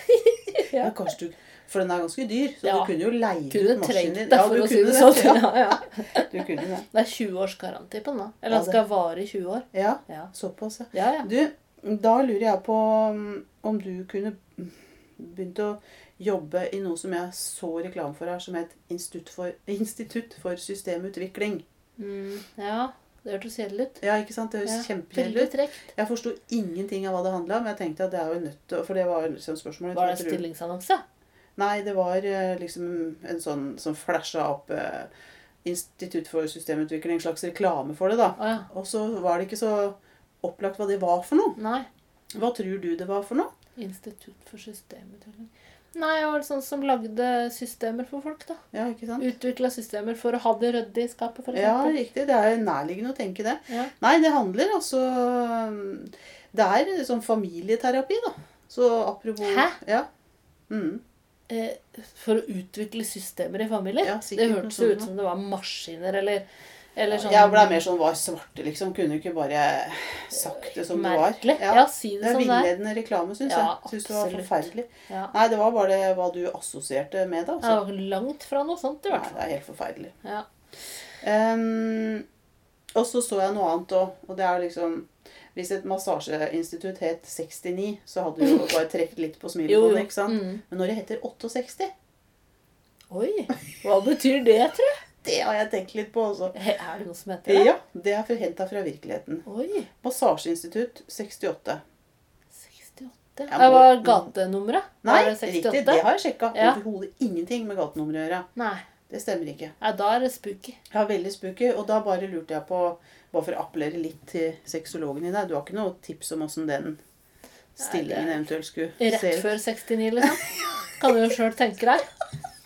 [SPEAKER 1] Ja.
[SPEAKER 2] ja. kanskje du For den er ganske dyr, så
[SPEAKER 1] Ja.
[SPEAKER 2] du kunne jo leid
[SPEAKER 1] Kunne
[SPEAKER 2] ut maskinen din. Ja, du kunne
[SPEAKER 1] det sånn.
[SPEAKER 2] Ja,
[SPEAKER 1] Ja,
[SPEAKER 2] du kunne det.
[SPEAKER 1] Det er 20 års garanti på den, da. Eller den skal vare i 20 år.
[SPEAKER 2] Ja,
[SPEAKER 1] Ja,
[SPEAKER 2] såpass, ja.
[SPEAKER 1] ja. ja.
[SPEAKER 2] Du, da lurer jeg på um, om du kunne begynt å jobbe i noe som jeg så reklame for her, som het Institutt for, Institutt for systemutvikling.
[SPEAKER 1] Mm, ja. Det hørtes kjedelig ut.
[SPEAKER 2] Ja, ikke sant? Det høres
[SPEAKER 1] Ja,
[SPEAKER 2] kjempekjedelig ut. Jeg forsto ingenting av hva det handla om. Jeg tenkte at det er jo nødt til For det var liksom spørsmålet.
[SPEAKER 1] Var det
[SPEAKER 2] en
[SPEAKER 1] stillingsannonse?
[SPEAKER 2] Nei, det var eh, liksom en sånn som flasha opp eh, Institutt for systemutvikling, en slags reklame for det, da.
[SPEAKER 1] Ah, ja.
[SPEAKER 2] Og så var det ikke så opplagt hva det var for noe.
[SPEAKER 1] Nei.
[SPEAKER 2] Hva tror du det var for noe?
[SPEAKER 1] Institutt for systemutvikling. Nei, jeg var sånn som lagde systemer for folk, da.
[SPEAKER 2] Ja, ikke sant?
[SPEAKER 1] Utvikla systemer for å ha det ryddig i skapet, f.eks.
[SPEAKER 2] Ja, riktig. Det er nærliggende å tenke det.
[SPEAKER 1] Ja.
[SPEAKER 2] Nei, det handler altså Det er sånn familieterapi, da. Så apropos
[SPEAKER 1] Hæ?
[SPEAKER 2] Ja. Mm.
[SPEAKER 1] Eh, for å utvikle systemer i familier.
[SPEAKER 2] Ja,
[SPEAKER 1] det hørtes jo ut som det var maskiner eller, eller sånn
[SPEAKER 2] Jeg ble mer sånn var svarte, liksom. Kunne ikke bare sagt det som
[SPEAKER 1] merkelig.
[SPEAKER 2] det var.
[SPEAKER 1] Ja, si det,
[SPEAKER 2] Det er
[SPEAKER 1] som det er.
[SPEAKER 2] villedende reklame, syns
[SPEAKER 1] Ja,
[SPEAKER 2] jeg. Syns det var forferdelig.
[SPEAKER 1] Ja.
[SPEAKER 2] Nei, det var bare det hva du assosierte med det.
[SPEAKER 1] Det
[SPEAKER 2] Altså.
[SPEAKER 1] var langt fra noe sånt, i hvert fall.
[SPEAKER 2] Nei, det er helt forferdelig.
[SPEAKER 1] Ja.
[SPEAKER 2] Um, og så så jeg noe annet òg, og det er liksom Hvis et massasjeinstitutt het 69, så hadde du jo bare trukket litt på smilet på det, ikke sant?
[SPEAKER 1] Mm.
[SPEAKER 2] Men når det heter 68,
[SPEAKER 1] Oi, hva betyr det, tror jeg?
[SPEAKER 2] det har jeg tenkt litt på også.
[SPEAKER 1] Er det noe som heter det?
[SPEAKER 2] Ja, det er henta fra virkeligheten.
[SPEAKER 1] Oi,
[SPEAKER 2] Massasjeinstitutt 68.
[SPEAKER 1] 68.
[SPEAKER 2] Ja,
[SPEAKER 1] Det var gatenummeret.
[SPEAKER 2] Nei,
[SPEAKER 1] var det
[SPEAKER 2] riktig, det har jeg sjekka.
[SPEAKER 1] Ja.
[SPEAKER 2] Overhodet ingenting med gatenummeret å gjøre.
[SPEAKER 1] Nei.
[SPEAKER 2] Det stemmer ikke.
[SPEAKER 1] Ja, da er det spooky.
[SPEAKER 2] Ja, veldig spooky. Og da bare lurte jeg på, bare for å appellere litt til sexologen i deg Du har ikke noe tips om åssen den stillingen
[SPEAKER 1] Nei,
[SPEAKER 2] eventuelt skulle se ut?
[SPEAKER 1] Rett før 69, liksom. Kan du jo sjøl tenke deg.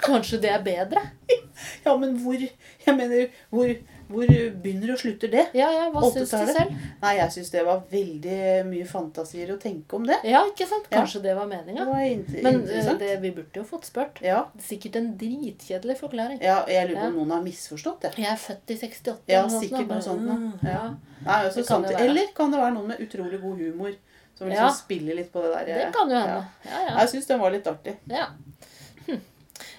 [SPEAKER 1] Kanskje det er bedre?
[SPEAKER 2] Ja, men hvor Jeg mener, hvor, hvor begynner og slutter det?
[SPEAKER 1] Ja, ja, hva syns du selv?
[SPEAKER 2] Nei, jeg syns det var veldig mye fantasier å tenke om det.
[SPEAKER 1] Ja, ikke sant?
[SPEAKER 2] Ja.
[SPEAKER 1] Kanskje det var
[SPEAKER 2] Det
[SPEAKER 1] meninga.
[SPEAKER 2] var int
[SPEAKER 1] Men eh, det, vi burde jo fått spurt.
[SPEAKER 2] Ja,
[SPEAKER 1] er sikkert en dritkjedelig forklaring.
[SPEAKER 2] ja, jeg lurer på
[SPEAKER 1] Ja.
[SPEAKER 2] om noen har misforstått det.
[SPEAKER 1] Jeg er født i 68.
[SPEAKER 2] Ja, sikkert noe sånt, noe
[SPEAKER 1] mm,
[SPEAKER 2] Ja.
[SPEAKER 1] ja.
[SPEAKER 2] Nei, altså,
[SPEAKER 1] kan
[SPEAKER 2] sant. Eller kan det være noen med utrolig god humor som liksom
[SPEAKER 1] Ja.
[SPEAKER 2] spiller litt på det der?
[SPEAKER 1] Det kan jo
[SPEAKER 2] Ja.
[SPEAKER 1] hende. Ja, ja.
[SPEAKER 2] Jeg syns den var litt artig.
[SPEAKER 1] ja.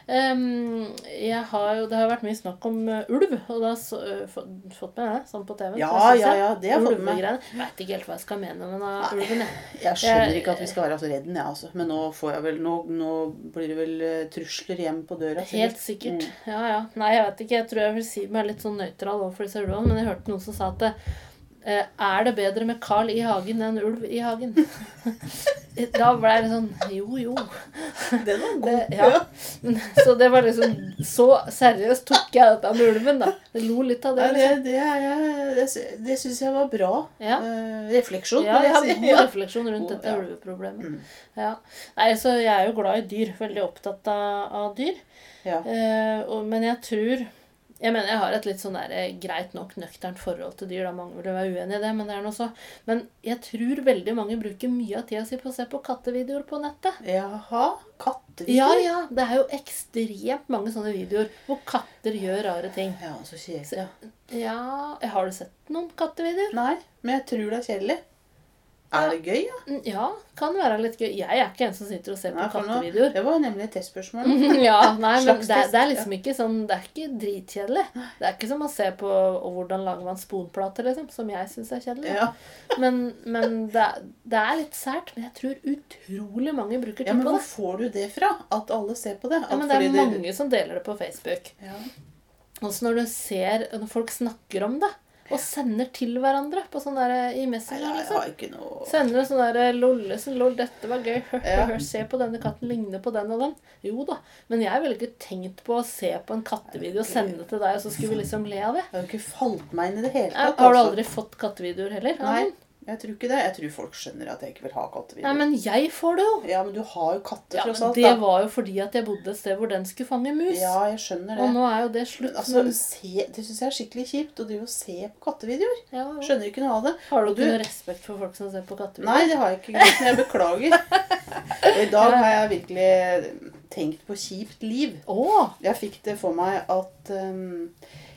[SPEAKER 1] Jeg har jo, det har vært mye snakk om eh, ulv, og da har så, eh, fått, med det sånn på TV.
[SPEAKER 2] Ja, ja, ja, det har fått med.
[SPEAKER 1] meg. Vet ikke helt hva jeg skal mene med den ulven. jeg.
[SPEAKER 2] Jeg skjønner ikke at vi skal være så redde, jeg, altså. Men nå, vel, nå, nå blir det vel eh, trusler hjem på døra.
[SPEAKER 1] Helt sikkert. Ja, ja. Nei, jeg vet ikke. Jeg tror jeg vil si meg litt sånn nøytral overfor disse ulvene, men jeg hørte noen som sa at er det bedre med Carl i hagen enn ulv i hagen? da ble det sånn Jo, jo.
[SPEAKER 2] Den var
[SPEAKER 1] Det,
[SPEAKER 2] god.
[SPEAKER 1] ja. Så det var liksom Så seriøst tok jeg dette med ulven, da. Jeg lo litt av det. Liksom.
[SPEAKER 2] det, det, det, det syns jeg var bra
[SPEAKER 1] Ja.
[SPEAKER 2] uh, refleksjon.
[SPEAKER 1] Ja, jeg har god refleksjon rundt dette
[SPEAKER 2] ja.
[SPEAKER 1] ulveproblemet.
[SPEAKER 2] Mm.
[SPEAKER 1] Ja. Nei, så jeg er jo glad i dyr. Veldig opptatt av, av dyr.
[SPEAKER 2] Ja.
[SPEAKER 1] Uh, og, men jeg tror Jeg mener, jeg har et litt sånn der, eh, greit nok nøkternt forhold til dyr. da Mange vil være uenig i det, men det er noe så. Men jeg tror veldig mange bruker mye av tida si på å se på kattevideoer på nettet.
[SPEAKER 2] Jaha. Kattevideoer?
[SPEAKER 1] Ja, ja. Det er jo ekstremt mange sånne videoer hvor katter gjør rare ting.
[SPEAKER 2] Ja, så kjedelig. Ja.
[SPEAKER 1] Ja, Har du sett noen kattevideoer?
[SPEAKER 2] Nei, men jeg tror det er kjedelig. Er det gøy, ja?
[SPEAKER 1] Mm, Ja, kan være litt gøy. Jeg er ikke en som sitter og ser på kattevideoer.
[SPEAKER 2] Det var nemlig et testspørsmål.
[SPEAKER 1] ja, nei, men det, det er liksom ikke sånn Det er ikke dritkjedelig. Det er ikke som å se på hvordan lager man sponplater, liksom, som jeg syns er kjedelig.
[SPEAKER 2] Ja.
[SPEAKER 1] Men, men det, det er litt sært. Men jeg tror utrolig mange bruker
[SPEAKER 2] ja,
[SPEAKER 1] tid
[SPEAKER 2] men hvor
[SPEAKER 1] det.
[SPEAKER 2] får du det fra? At alle ser på det?
[SPEAKER 1] Ja, men det er mange som deler det på Facebook.
[SPEAKER 2] Ja.
[SPEAKER 1] Også når du ser når folk snakker om det, og sender til hverandre på sånn der i
[SPEAKER 2] Nei,
[SPEAKER 1] Messenger. liksom.
[SPEAKER 2] noe
[SPEAKER 1] Sender sånn der lollesen, lol, dette var gøy, Hør, hø,
[SPEAKER 2] Ja.
[SPEAKER 1] hør, se på denne katten, ligner på den og den. Jo da, men jeg ville ikke tenkt på å se på en kattevideo og sende til deg, og så skulle vi liksom le av det.
[SPEAKER 2] Jeg har jo ikke falt meg inn i det hele tatt.
[SPEAKER 1] Har du
[SPEAKER 2] altså.
[SPEAKER 1] aldri fått kattevideoer heller?
[SPEAKER 2] Nei? Jeg tror ikke det. Jeg tror folk skjønner at jeg ikke vil ha
[SPEAKER 1] Nei, men jeg får det jo.
[SPEAKER 2] Ja, men du har jo katter,
[SPEAKER 1] Ja,
[SPEAKER 2] tross alt.
[SPEAKER 1] det
[SPEAKER 2] da.
[SPEAKER 1] var jo fordi at jeg bodde et sted hvor den skulle fange mus.
[SPEAKER 2] Ja, jeg skjønner det.
[SPEAKER 1] Og nå er jo det slutt.
[SPEAKER 2] Altså, se, Det syns jeg er skikkelig kjipt å drive og se på kattevideoer.
[SPEAKER 1] ja, ja.
[SPEAKER 2] Skjønner ikke noe av det.
[SPEAKER 1] Har du
[SPEAKER 2] Og
[SPEAKER 1] ikke noe respekt for folk som ser på kattevideoer?
[SPEAKER 2] Nei, det har jeg ikke. gjort, men jeg beklager. Og I dag har jeg virkelig tenkt på kjipt liv.
[SPEAKER 1] Å!
[SPEAKER 2] Jeg fikk det for meg at um,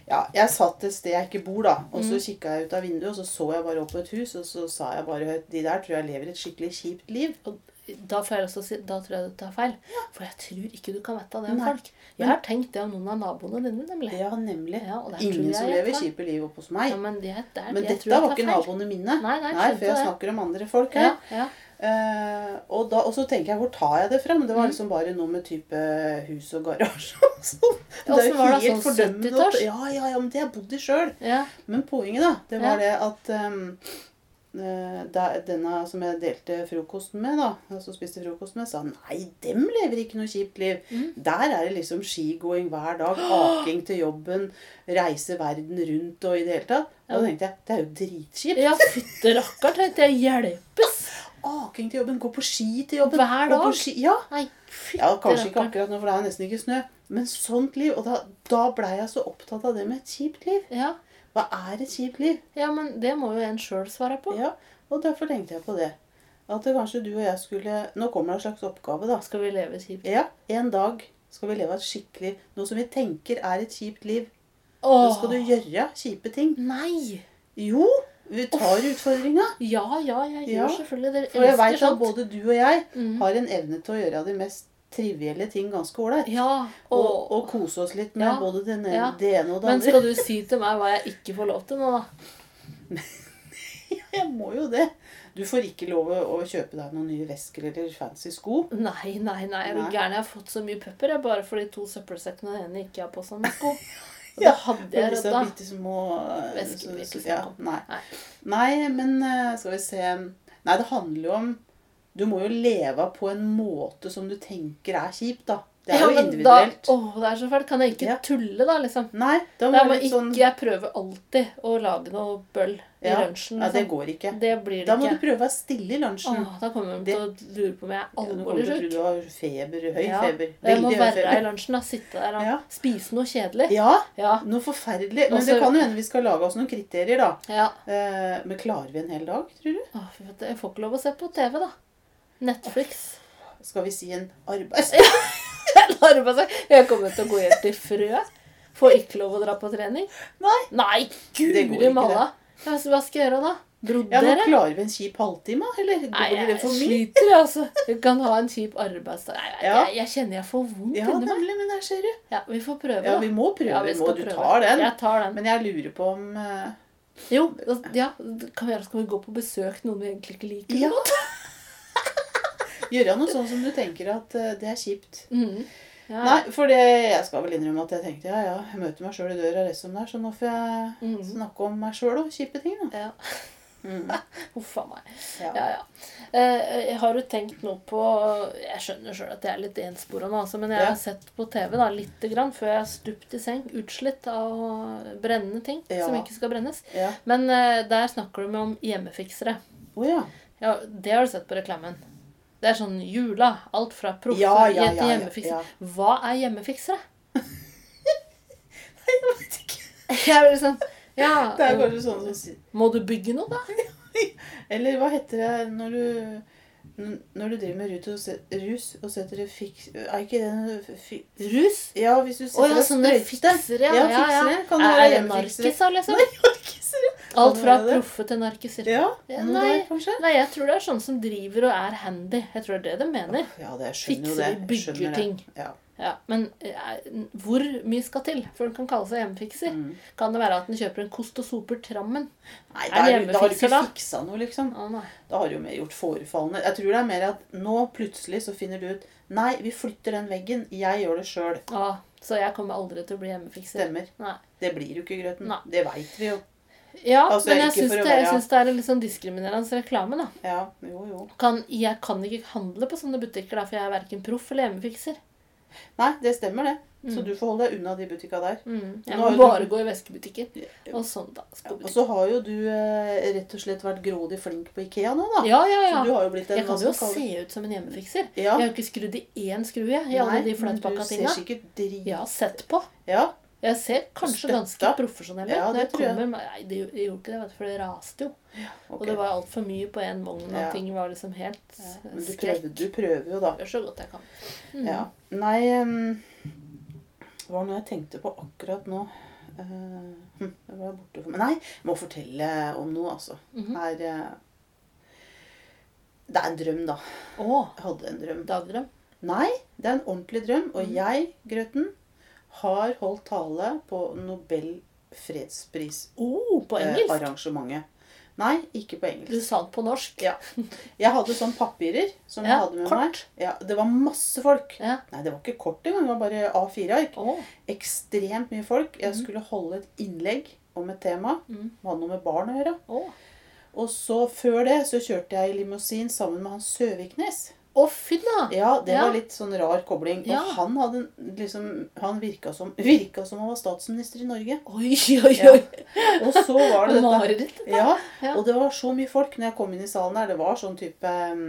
[SPEAKER 2] Ja, jeg satt et sted jeg ikke bor, da. Og så
[SPEAKER 1] Mm.
[SPEAKER 2] kikka jeg ut av vinduet, og så så jeg bare opp på et hus, og så sa jeg bare høyt De der tror jeg lever et skikkelig kjipt liv.
[SPEAKER 1] Da, får jeg også si, da tror jeg du tar feil. For jeg tror ikke du kan vite det om
[SPEAKER 2] Nei,
[SPEAKER 1] folk. Jeg har tenkt det om noen av naboene dine, nemlig.
[SPEAKER 2] Ja, nemlig.
[SPEAKER 1] Ja, og
[SPEAKER 2] Ingen som lever kjipe liv oppe hos meg.
[SPEAKER 1] Ja, men det, det
[SPEAKER 2] Men
[SPEAKER 1] jeg
[SPEAKER 2] dette var ikke naboene mine.
[SPEAKER 1] Nei, nei,
[SPEAKER 2] for jeg
[SPEAKER 1] det.
[SPEAKER 2] snakker om andre folk
[SPEAKER 1] Ja,
[SPEAKER 2] her.
[SPEAKER 1] ja.
[SPEAKER 2] Eh, og, da, og så tenker jeg, hvor tar jeg det fra? Men det var
[SPEAKER 1] Mm.
[SPEAKER 2] liksom bare noe med type hus og garasje og sånn. Det er jo helt
[SPEAKER 1] sånn
[SPEAKER 2] fordømmende
[SPEAKER 1] 70-talls?
[SPEAKER 2] Ja, ja, ja, men det har jeg bodd i sjøl.
[SPEAKER 1] ja.
[SPEAKER 2] Men poenget, da, det var
[SPEAKER 1] Ja.
[SPEAKER 2] det at um, da, denne som jeg delte frokosten med, da, altså spiste frokost med, sa nei, dem lever ikke noe kjipt liv.
[SPEAKER 1] Mm.
[SPEAKER 2] Der er det liksom skigåing hver dag, aking til jobben, reise verden rundt og i det hele tatt. Og da tenkte jeg det er jo dritkjipt.
[SPEAKER 1] ja fytte rakkeren, tenkte jeg. Hjelpes!
[SPEAKER 2] Aking til jobben, gå på ski til jobben.
[SPEAKER 1] Hver dag?
[SPEAKER 2] Ja.
[SPEAKER 1] Nei,
[SPEAKER 2] ja, kanskje ikke akkurat nå, for det er nesten ikke snø. Men sånt liv. Og da, da blei jeg så opptatt av det med et kjipt liv.
[SPEAKER 1] Ja.
[SPEAKER 2] Hva er et kjipt liv?
[SPEAKER 1] ja, men det må jo en sjøl svare på.
[SPEAKER 2] Ja, og derfor tenkte jeg på det. At det kanskje du og jeg skulle Nå kommer det en slags oppgave, da.
[SPEAKER 1] Skal vi leve kjipt?
[SPEAKER 2] Ja, en dag skal vi leve et skikkelig Noe som vi tenker er et kjipt liv. Da skal du gjøre kjipe ting.
[SPEAKER 1] Nei!
[SPEAKER 2] Jo, vi tar utfordringa.
[SPEAKER 1] Ja, ja, jeg gjør
[SPEAKER 2] Ja,
[SPEAKER 1] selvfølgelig det.
[SPEAKER 2] For jeg veit at både du og jeg
[SPEAKER 1] mm.
[SPEAKER 2] har en evne til å gjøre de mest trivielle ting ganske ålreit.
[SPEAKER 1] Ja,
[SPEAKER 2] Og,
[SPEAKER 1] og,
[SPEAKER 2] og kose oss litt med
[SPEAKER 1] Ja,
[SPEAKER 2] både det, ene-
[SPEAKER 1] ja.
[SPEAKER 2] det andre. og
[SPEAKER 1] Men skal du si til meg hva jeg ikke får lov til nå, da?
[SPEAKER 2] Jeg må jo det. Du får ikke lov å kjøpe deg noen nye vesker eller fancy sko.
[SPEAKER 1] Nei, nei, nei. Er du gæren? Jeg har fått så mye pepper jeg, bare for de to søppelsekkene den ene ikke har på seg med sko. Og
[SPEAKER 2] Ja,
[SPEAKER 1] hadde jeg
[SPEAKER 2] disse bitte små eh, ja, nei.
[SPEAKER 1] Nei.
[SPEAKER 2] nei, men eh, skal vi se Nei, det handler jo om Du må jo leve på en måte som du tenker er kjipt, da. Det er
[SPEAKER 1] Ja,
[SPEAKER 2] jo individuelt.
[SPEAKER 1] Da, å, det er så fælt. Kan jeg ikke
[SPEAKER 2] Ja.
[SPEAKER 1] tulle, da, liksom?
[SPEAKER 2] Nei, da må
[SPEAKER 1] Da
[SPEAKER 2] det
[SPEAKER 1] må ikke
[SPEAKER 2] sånn
[SPEAKER 1] jeg prøve alltid å lage noe bøll i
[SPEAKER 2] ja,
[SPEAKER 1] lunsjen.
[SPEAKER 2] ja, det
[SPEAKER 1] Liksom.
[SPEAKER 2] går ikke.
[SPEAKER 1] Det blir
[SPEAKER 2] Da
[SPEAKER 1] må
[SPEAKER 2] må du prøve å være stille i lunsjen.
[SPEAKER 1] Åh, da kommer de
[SPEAKER 2] Det-
[SPEAKER 1] til å lure på om jeg er alvorlig sjuk.
[SPEAKER 2] Ja, du har feber, høy
[SPEAKER 1] Ja.
[SPEAKER 2] feber.
[SPEAKER 1] Jeg må være i lunsjen, da. Sitte der og
[SPEAKER 2] Ja.
[SPEAKER 1] spise noe kjedelig.
[SPEAKER 2] Ja,
[SPEAKER 1] Ja.
[SPEAKER 2] noe forferdelig. Men
[SPEAKER 1] Også-
[SPEAKER 2] det kan jo hende vi skal lage oss noen kriterier, da.
[SPEAKER 1] ja.
[SPEAKER 2] Eh, men klarer vi en hel dag, tror du?
[SPEAKER 1] Åh, jeg får ikke lov å se på TV, da. Netflix.
[SPEAKER 2] Skal vi si en arbeids...
[SPEAKER 1] på seg. Jeg kommer til å gå helt i frø. Får ikke lov å dra på trening.
[SPEAKER 2] Nei.
[SPEAKER 1] Nei, guri malla. Ja, så hva skal jeg gjøre da? Brodere?
[SPEAKER 2] Ja, dere? Klarer vi en kjip halvtime, eller
[SPEAKER 1] Nei, jeg,
[SPEAKER 2] jeg
[SPEAKER 1] sliter, altså. Vi kan ha en kjip arbeidsdag. Nei, jeg,
[SPEAKER 2] Ja.
[SPEAKER 1] jeg, jeg kjenner jeg får vondt
[SPEAKER 2] Ja,
[SPEAKER 1] inni meg.
[SPEAKER 2] men der ser du.
[SPEAKER 1] Ja, vi får prøve,
[SPEAKER 2] Ja, vi må prøve.
[SPEAKER 1] Ja, vi
[SPEAKER 2] må, du
[SPEAKER 1] prøve.
[SPEAKER 2] tar den.
[SPEAKER 1] Jeg tar den.
[SPEAKER 2] Men jeg lurer på om uh...
[SPEAKER 1] Jo, ja, kan vi, skal vi gå på besøk noen vi egentlig ikke liker?
[SPEAKER 2] Ja. Gjøre noe sånn som du tenker at uh, det er kjipt.
[SPEAKER 1] Mhm. Ja.
[SPEAKER 2] Nei, for det, jeg skal vel innrømme at jeg tenkte ja, ja, jeg møter meg sjøl i døra resten der, så nå får jeg
[SPEAKER 1] mm.
[SPEAKER 2] snakke om meg sjøl og kjipe ting, da.
[SPEAKER 1] Ja.
[SPEAKER 2] Mm.
[SPEAKER 1] Huff a meg.
[SPEAKER 2] Ja.
[SPEAKER 1] Ja, ja. Eh, har du tenkt noe på Jeg skjønner sjøl at jeg er litt ensporende, altså, men jeg har sett på TV da, lite grann før jeg har stupt i seng, utslitt av brennende ting
[SPEAKER 2] Ja.
[SPEAKER 1] som ikke skal brennes. Men eh, der snakker du med om hjemmefiksere.
[SPEAKER 2] Oh, ja.
[SPEAKER 1] Ja, Det har du sett på reklamen. Det er sånn jula. Alt fra proffe
[SPEAKER 2] Ja, ja,
[SPEAKER 1] til hjemmefiksere. Hva er hjemmefiksere?
[SPEAKER 2] Nei, Jeg vet ikke.
[SPEAKER 1] Jeg er sånn Ja,
[SPEAKER 2] Det er kanskje sånn som sier
[SPEAKER 1] må du bygge noe, da?
[SPEAKER 2] Eller hva heter det når du når du driver med rut og se- rus og setter et fiks... Er ikke det fi,
[SPEAKER 1] Rus?
[SPEAKER 2] Ja, hvis du
[SPEAKER 1] Å
[SPEAKER 2] oh,
[SPEAKER 1] ja, sånne fiksere. Ja,
[SPEAKER 2] Ja,
[SPEAKER 1] ja,
[SPEAKER 2] fiksere. Kan det
[SPEAKER 1] Er,
[SPEAKER 2] være
[SPEAKER 1] er det narkiser, liksom?
[SPEAKER 2] Nei.
[SPEAKER 1] Alt fra proffe til narkiser.
[SPEAKER 2] Ja,
[SPEAKER 1] Ja, nei. Nei, jeg tror det er sånne som driver og er handy. Jeg tror det er det de mener.
[SPEAKER 2] Ja, det.
[SPEAKER 1] Fikser, bygger ting.
[SPEAKER 2] Ja.
[SPEAKER 1] Ja, Men eh, hvor mye skal til før en kan kalle seg hjemmefikser?
[SPEAKER 2] Mm.
[SPEAKER 1] Kan det være at en kjøper en kost og soper Trammen?
[SPEAKER 2] Nei,
[SPEAKER 1] Er det
[SPEAKER 2] er da har du ikke fiksa noe, liksom.
[SPEAKER 1] Å.
[SPEAKER 2] Da har du jo mer gjort forefallende. Jeg tror det er mer at nå plutselig så finner du ut Nei, vi flytter den veggen. Jeg gjør det sjøl.
[SPEAKER 1] Ah, så jeg kommer aldri til å bli hjemmefikser.
[SPEAKER 2] Stemmer.
[SPEAKER 1] Nei.
[SPEAKER 2] Det blir jo ikke grøten.
[SPEAKER 1] Nei.
[SPEAKER 2] Det veit vi jo.
[SPEAKER 1] Ja,
[SPEAKER 2] Altså,
[SPEAKER 1] men jeg syns det, syns det er en litt sånn diskriminerende reklame, da.
[SPEAKER 2] Ja, jo, jo.
[SPEAKER 1] Kan, jeg kan ikke handle på sånne butikker, da, for jeg er verken proff eller hjemmefikser.
[SPEAKER 2] Nei, det stemmer, det. Så du får holde deg unna de butikka der.
[SPEAKER 1] Mm. Jeg må bare
[SPEAKER 2] du-
[SPEAKER 1] gå i veskebutikker. Og sånn, da.
[SPEAKER 2] Ja, og så har jo du eh, rett og slett vært grådig flink på Ikea nå, da.
[SPEAKER 1] Ja, ja,
[SPEAKER 2] Så du
[SPEAKER 1] ja.
[SPEAKER 2] har jo blitt en
[SPEAKER 1] Jeg kan jo se ut som en hjemmefikser.
[SPEAKER 2] Ja.
[SPEAKER 1] Jeg har jo ikke skrudd i én skru, jeg, i alle
[SPEAKER 2] Nei,
[SPEAKER 1] de
[SPEAKER 2] men
[SPEAKER 1] flatpakka
[SPEAKER 2] Du ser
[SPEAKER 1] tinga.
[SPEAKER 2] sikkert drit...
[SPEAKER 1] Jeg har sett på.
[SPEAKER 2] Ja.
[SPEAKER 1] Jeg ser kanskje
[SPEAKER 2] Støtta.
[SPEAKER 1] ganske profesjonell ut.
[SPEAKER 2] Ja, det
[SPEAKER 1] jeg
[SPEAKER 2] jeg.
[SPEAKER 1] kommer, Nei, det gjorde ikke det, for det raste jo.
[SPEAKER 2] ok.
[SPEAKER 1] Og det var altfor mye på én vogn, og
[SPEAKER 2] Ja.
[SPEAKER 1] ting var liksom helt
[SPEAKER 2] Ja, Men du prøver, du prøver jo, da.
[SPEAKER 1] Gjør så godt jeg kan. Mm.
[SPEAKER 2] Ja. Nei um, Det var noe jeg tenkte på akkurat nå. Uh, hm, det var borte for meg. Nei, jeg må fortelle om noe, altså.
[SPEAKER 1] Mhm.
[SPEAKER 2] Her uh, Det er en drøm, da.
[SPEAKER 1] Oh.
[SPEAKER 2] Jeg hadde en drøm.
[SPEAKER 1] dagdrøm.
[SPEAKER 2] Nei, det er en ordentlig drøm.
[SPEAKER 1] Og
[SPEAKER 2] Og jeg, Grøten, har holdt tale på Nobel fredspris.
[SPEAKER 1] Oh, på engelsk?
[SPEAKER 2] Nei, ikke på engelsk.
[SPEAKER 1] Du sa det på norsk.
[SPEAKER 2] Ja. Jeg hadde sånne papirer som jeg hadde med
[SPEAKER 1] kort.
[SPEAKER 2] meg. Ja, Det var masse folk.
[SPEAKER 1] Ja.
[SPEAKER 2] Nei, det var ikke kort engang. Det var bare A4-ark.
[SPEAKER 1] Oh.
[SPEAKER 2] Ekstremt mye folk. Jeg skulle holde et innlegg om et tema.
[SPEAKER 1] Mm.
[SPEAKER 2] Det hadde noe med barn å gjøre.
[SPEAKER 1] Oh.
[SPEAKER 2] Og så før det så kjørte jeg i limousin sammen med han Søviknes.
[SPEAKER 1] Å, fy da!
[SPEAKER 2] Ja, det var litt sånn rar kobling.
[SPEAKER 1] Ja.
[SPEAKER 2] Og han hadde liksom Han virka som, virka som han var statsminister i Norge.
[SPEAKER 1] Oi, oi,
[SPEAKER 2] Ja.
[SPEAKER 1] oi.
[SPEAKER 2] Og så var det dette
[SPEAKER 1] Mareritt.
[SPEAKER 2] Ja,
[SPEAKER 1] Ja.
[SPEAKER 2] og det var så mye folk når jeg kom inn i salen der. Det var sånn type um,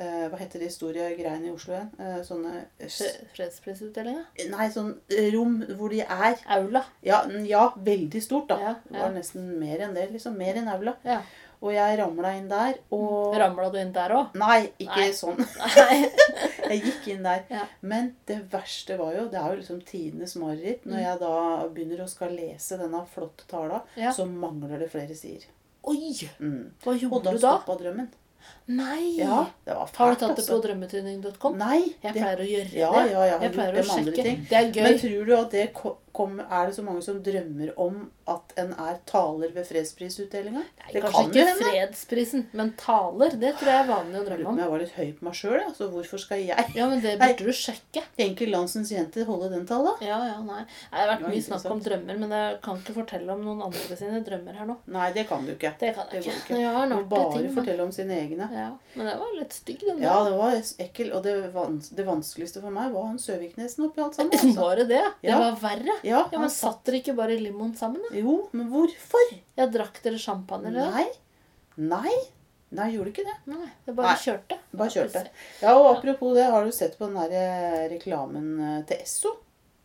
[SPEAKER 2] eh, Hva heter det historiegreiene i Oslo igjen? Eh, sånne
[SPEAKER 1] Fre- Fredsprisutdelinga?
[SPEAKER 2] Nei, sånn rom hvor de er.
[SPEAKER 1] Aula.
[SPEAKER 2] Ja, n- ja veldig stort, da.
[SPEAKER 1] Ja,
[SPEAKER 2] Det var nesten mer enn det. liksom, Mer enn aula.
[SPEAKER 1] Ja.
[SPEAKER 2] Og jeg ramla inn der, og
[SPEAKER 1] Ramla du inn der òg?
[SPEAKER 2] Nei, ikke
[SPEAKER 1] Nei.
[SPEAKER 2] sånn. Jeg gikk inn der.
[SPEAKER 1] Ja.
[SPEAKER 2] Men det verste var jo Det er jo liksom tidenes mareritt. Når jeg da begynner å skal lese denne flotte tala,
[SPEAKER 1] Ja.
[SPEAKER 2] så mangler det flere sider.
[SPEAKER 1] Oi!
[SPEAKER 2] Mm.
[SPEAKER 1] Hva gjorde du
[SPEAKER 2] da
[SPEAKER 1] Og da?
[SPEAKER 2] stoppa drømmen.
[SPEAKER 1] Nei!
[SPEAKER 2] Ja, det var fælt,
[SPEAKER 1] Har du tatt det på
[SPEAKER 2] altså.
[SPEAKER 1] drømmetydning.com?
[SPEAKER 2] Nei.
[SPEAKER 1] Jeg pleier å gjøre det.
[SPEAKER 2] ja, jeg ja.
[SPEAKER 1] Jeg pleier å sjekke.
[SPEAKER 2] ting.
[SPEAKER 1] Det er gøy.
[SPEAKER 2] Men tror du at det kom, er det så mange som drømmer om at en er taler ved fredsprisutdelinga?
[SPEAKER 1] Nei,
[SPEAKER 2] Det
[SPEAKER 1] kanskje
[SPEAKER 2] kan
[SPEAKER 1] ikke
[SPEAKER 2] hende.
[SPEAKER 1] fredsprisen, men taler. Det tror jeg er vanlig å drømme
[SPEAKER 2] om jeg var litt høy på meg sjøl. Altså, hvorfor skal jeg,
[SPEAKER 1] Ja, men det
[SPEAKER 2] Nei.
[SPEAKER 1] burde du sjekke.
[SPEAKER 2] enkel landsens jente, holde den tala?
[SPEAKER 1] Ja, ja, nei. Det har vært mye snakk om drømmer, men jeg kan ikke fortelle om noen andre sine drømmer her nå.
[SPEAKER 2] Nei, det kan du ikke.
[SPEAKER 1] Det kan jeg
[SPEAKER 2] Det
[SPEAKER 1] ikke.
[SPEAKER 2] ikke. Du må bare
[SPEAKER 1] ting,
[SPEAKER 2] fortelle om sine egne.
[SPEAKER 1] ja, men det var litt stygg, den der.
[SPEAKER 2] Ja, det var ekkel. Og det, vans det vanskeligste for meg var han Søviknesen oppi alt sammen. Altså.
[SPEAKER 1] Var det det? Det var verre.
[SPEAKER 2] Ja,
[SPEAKER 1] Ja, men
[SPEAKER 2] satt
[SPEAKER 1] dere ikke bare i limoen sammen, da?
[SPEAKER 2] Jo, men hvorfor?
[SPEAKER 1] Ja, Drakk dere champagne, eller?
[SPEAKER 2] Nei. Nei. Nei, jeg gjorde ikke det.
[SPEAKER 1] Nei, det bare
[SPEAKER 2] Nei.
[SPEAKER 1] kjørte.
[SPEAKER 2] Bare kjørte. Ja, og apropos det, har du sett på den der eh, reklamen eh, til Esso?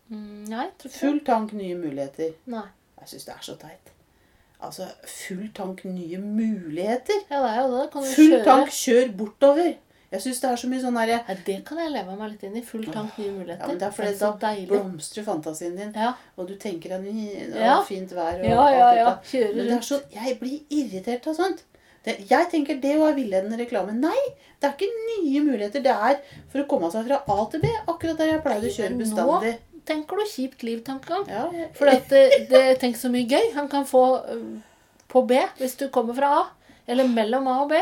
[SPEAKER 1] Mm, nei, tror ikke
[SPEAKER 2] Full tank, nye muligheter.
[SPEAKER 1] Nei.
[SPEAKER 2] Jeg syns det er så teit. Altså, full tank, nye muligheter.
[SPEAKER 1] Ja, det er jo det. Kan du
[SPEAKER 2] Full
[SPEAKER 1] kjøre
[SPEAKER 2] tank, kjør bortover. Jeg syns det er så mye sånn her...
[SPEAKER 1] Nei, Det kan jeg leve meg litt inn i. Full tank, nye muligheter.
[SPEAKER 2] Ja, men det er fordi
[SPEAKER 1] så
[SPEAKER 2] da
[SPEAKER 1] deilig.
[SPEAKER 2] blomstrer fantasien din,
[SPEAKER 1] Ja,
[SPEAKER 2] og du tenker at «Ny, å,
[SPEAKER 1] Ja.
[SPEAKER 2] fint vær og
[SPEAKER 1] ja, ja. ja.
[SPEAKER 2] dette.
[SPEAKER 1] Kjøre
[SPEAKER 2] Men det er så, jeg blir irritert av sånt. Det, jeg tenker det var villedende reklame. Nei, det er ikke nye muligheter. Det er for å komme seg fra A til B. Akkurat der jeg pleide å kjøre
[SPEAKER 1] bestandig. nå- Tenker du kjipt liv-tankegang?
[SPEAKER 2] Ja, jeg-
[SPEAKER 1] For at det, det Tenk så mye gøy han kan få på B hvis du kommer fra A. Eller mellom A og B.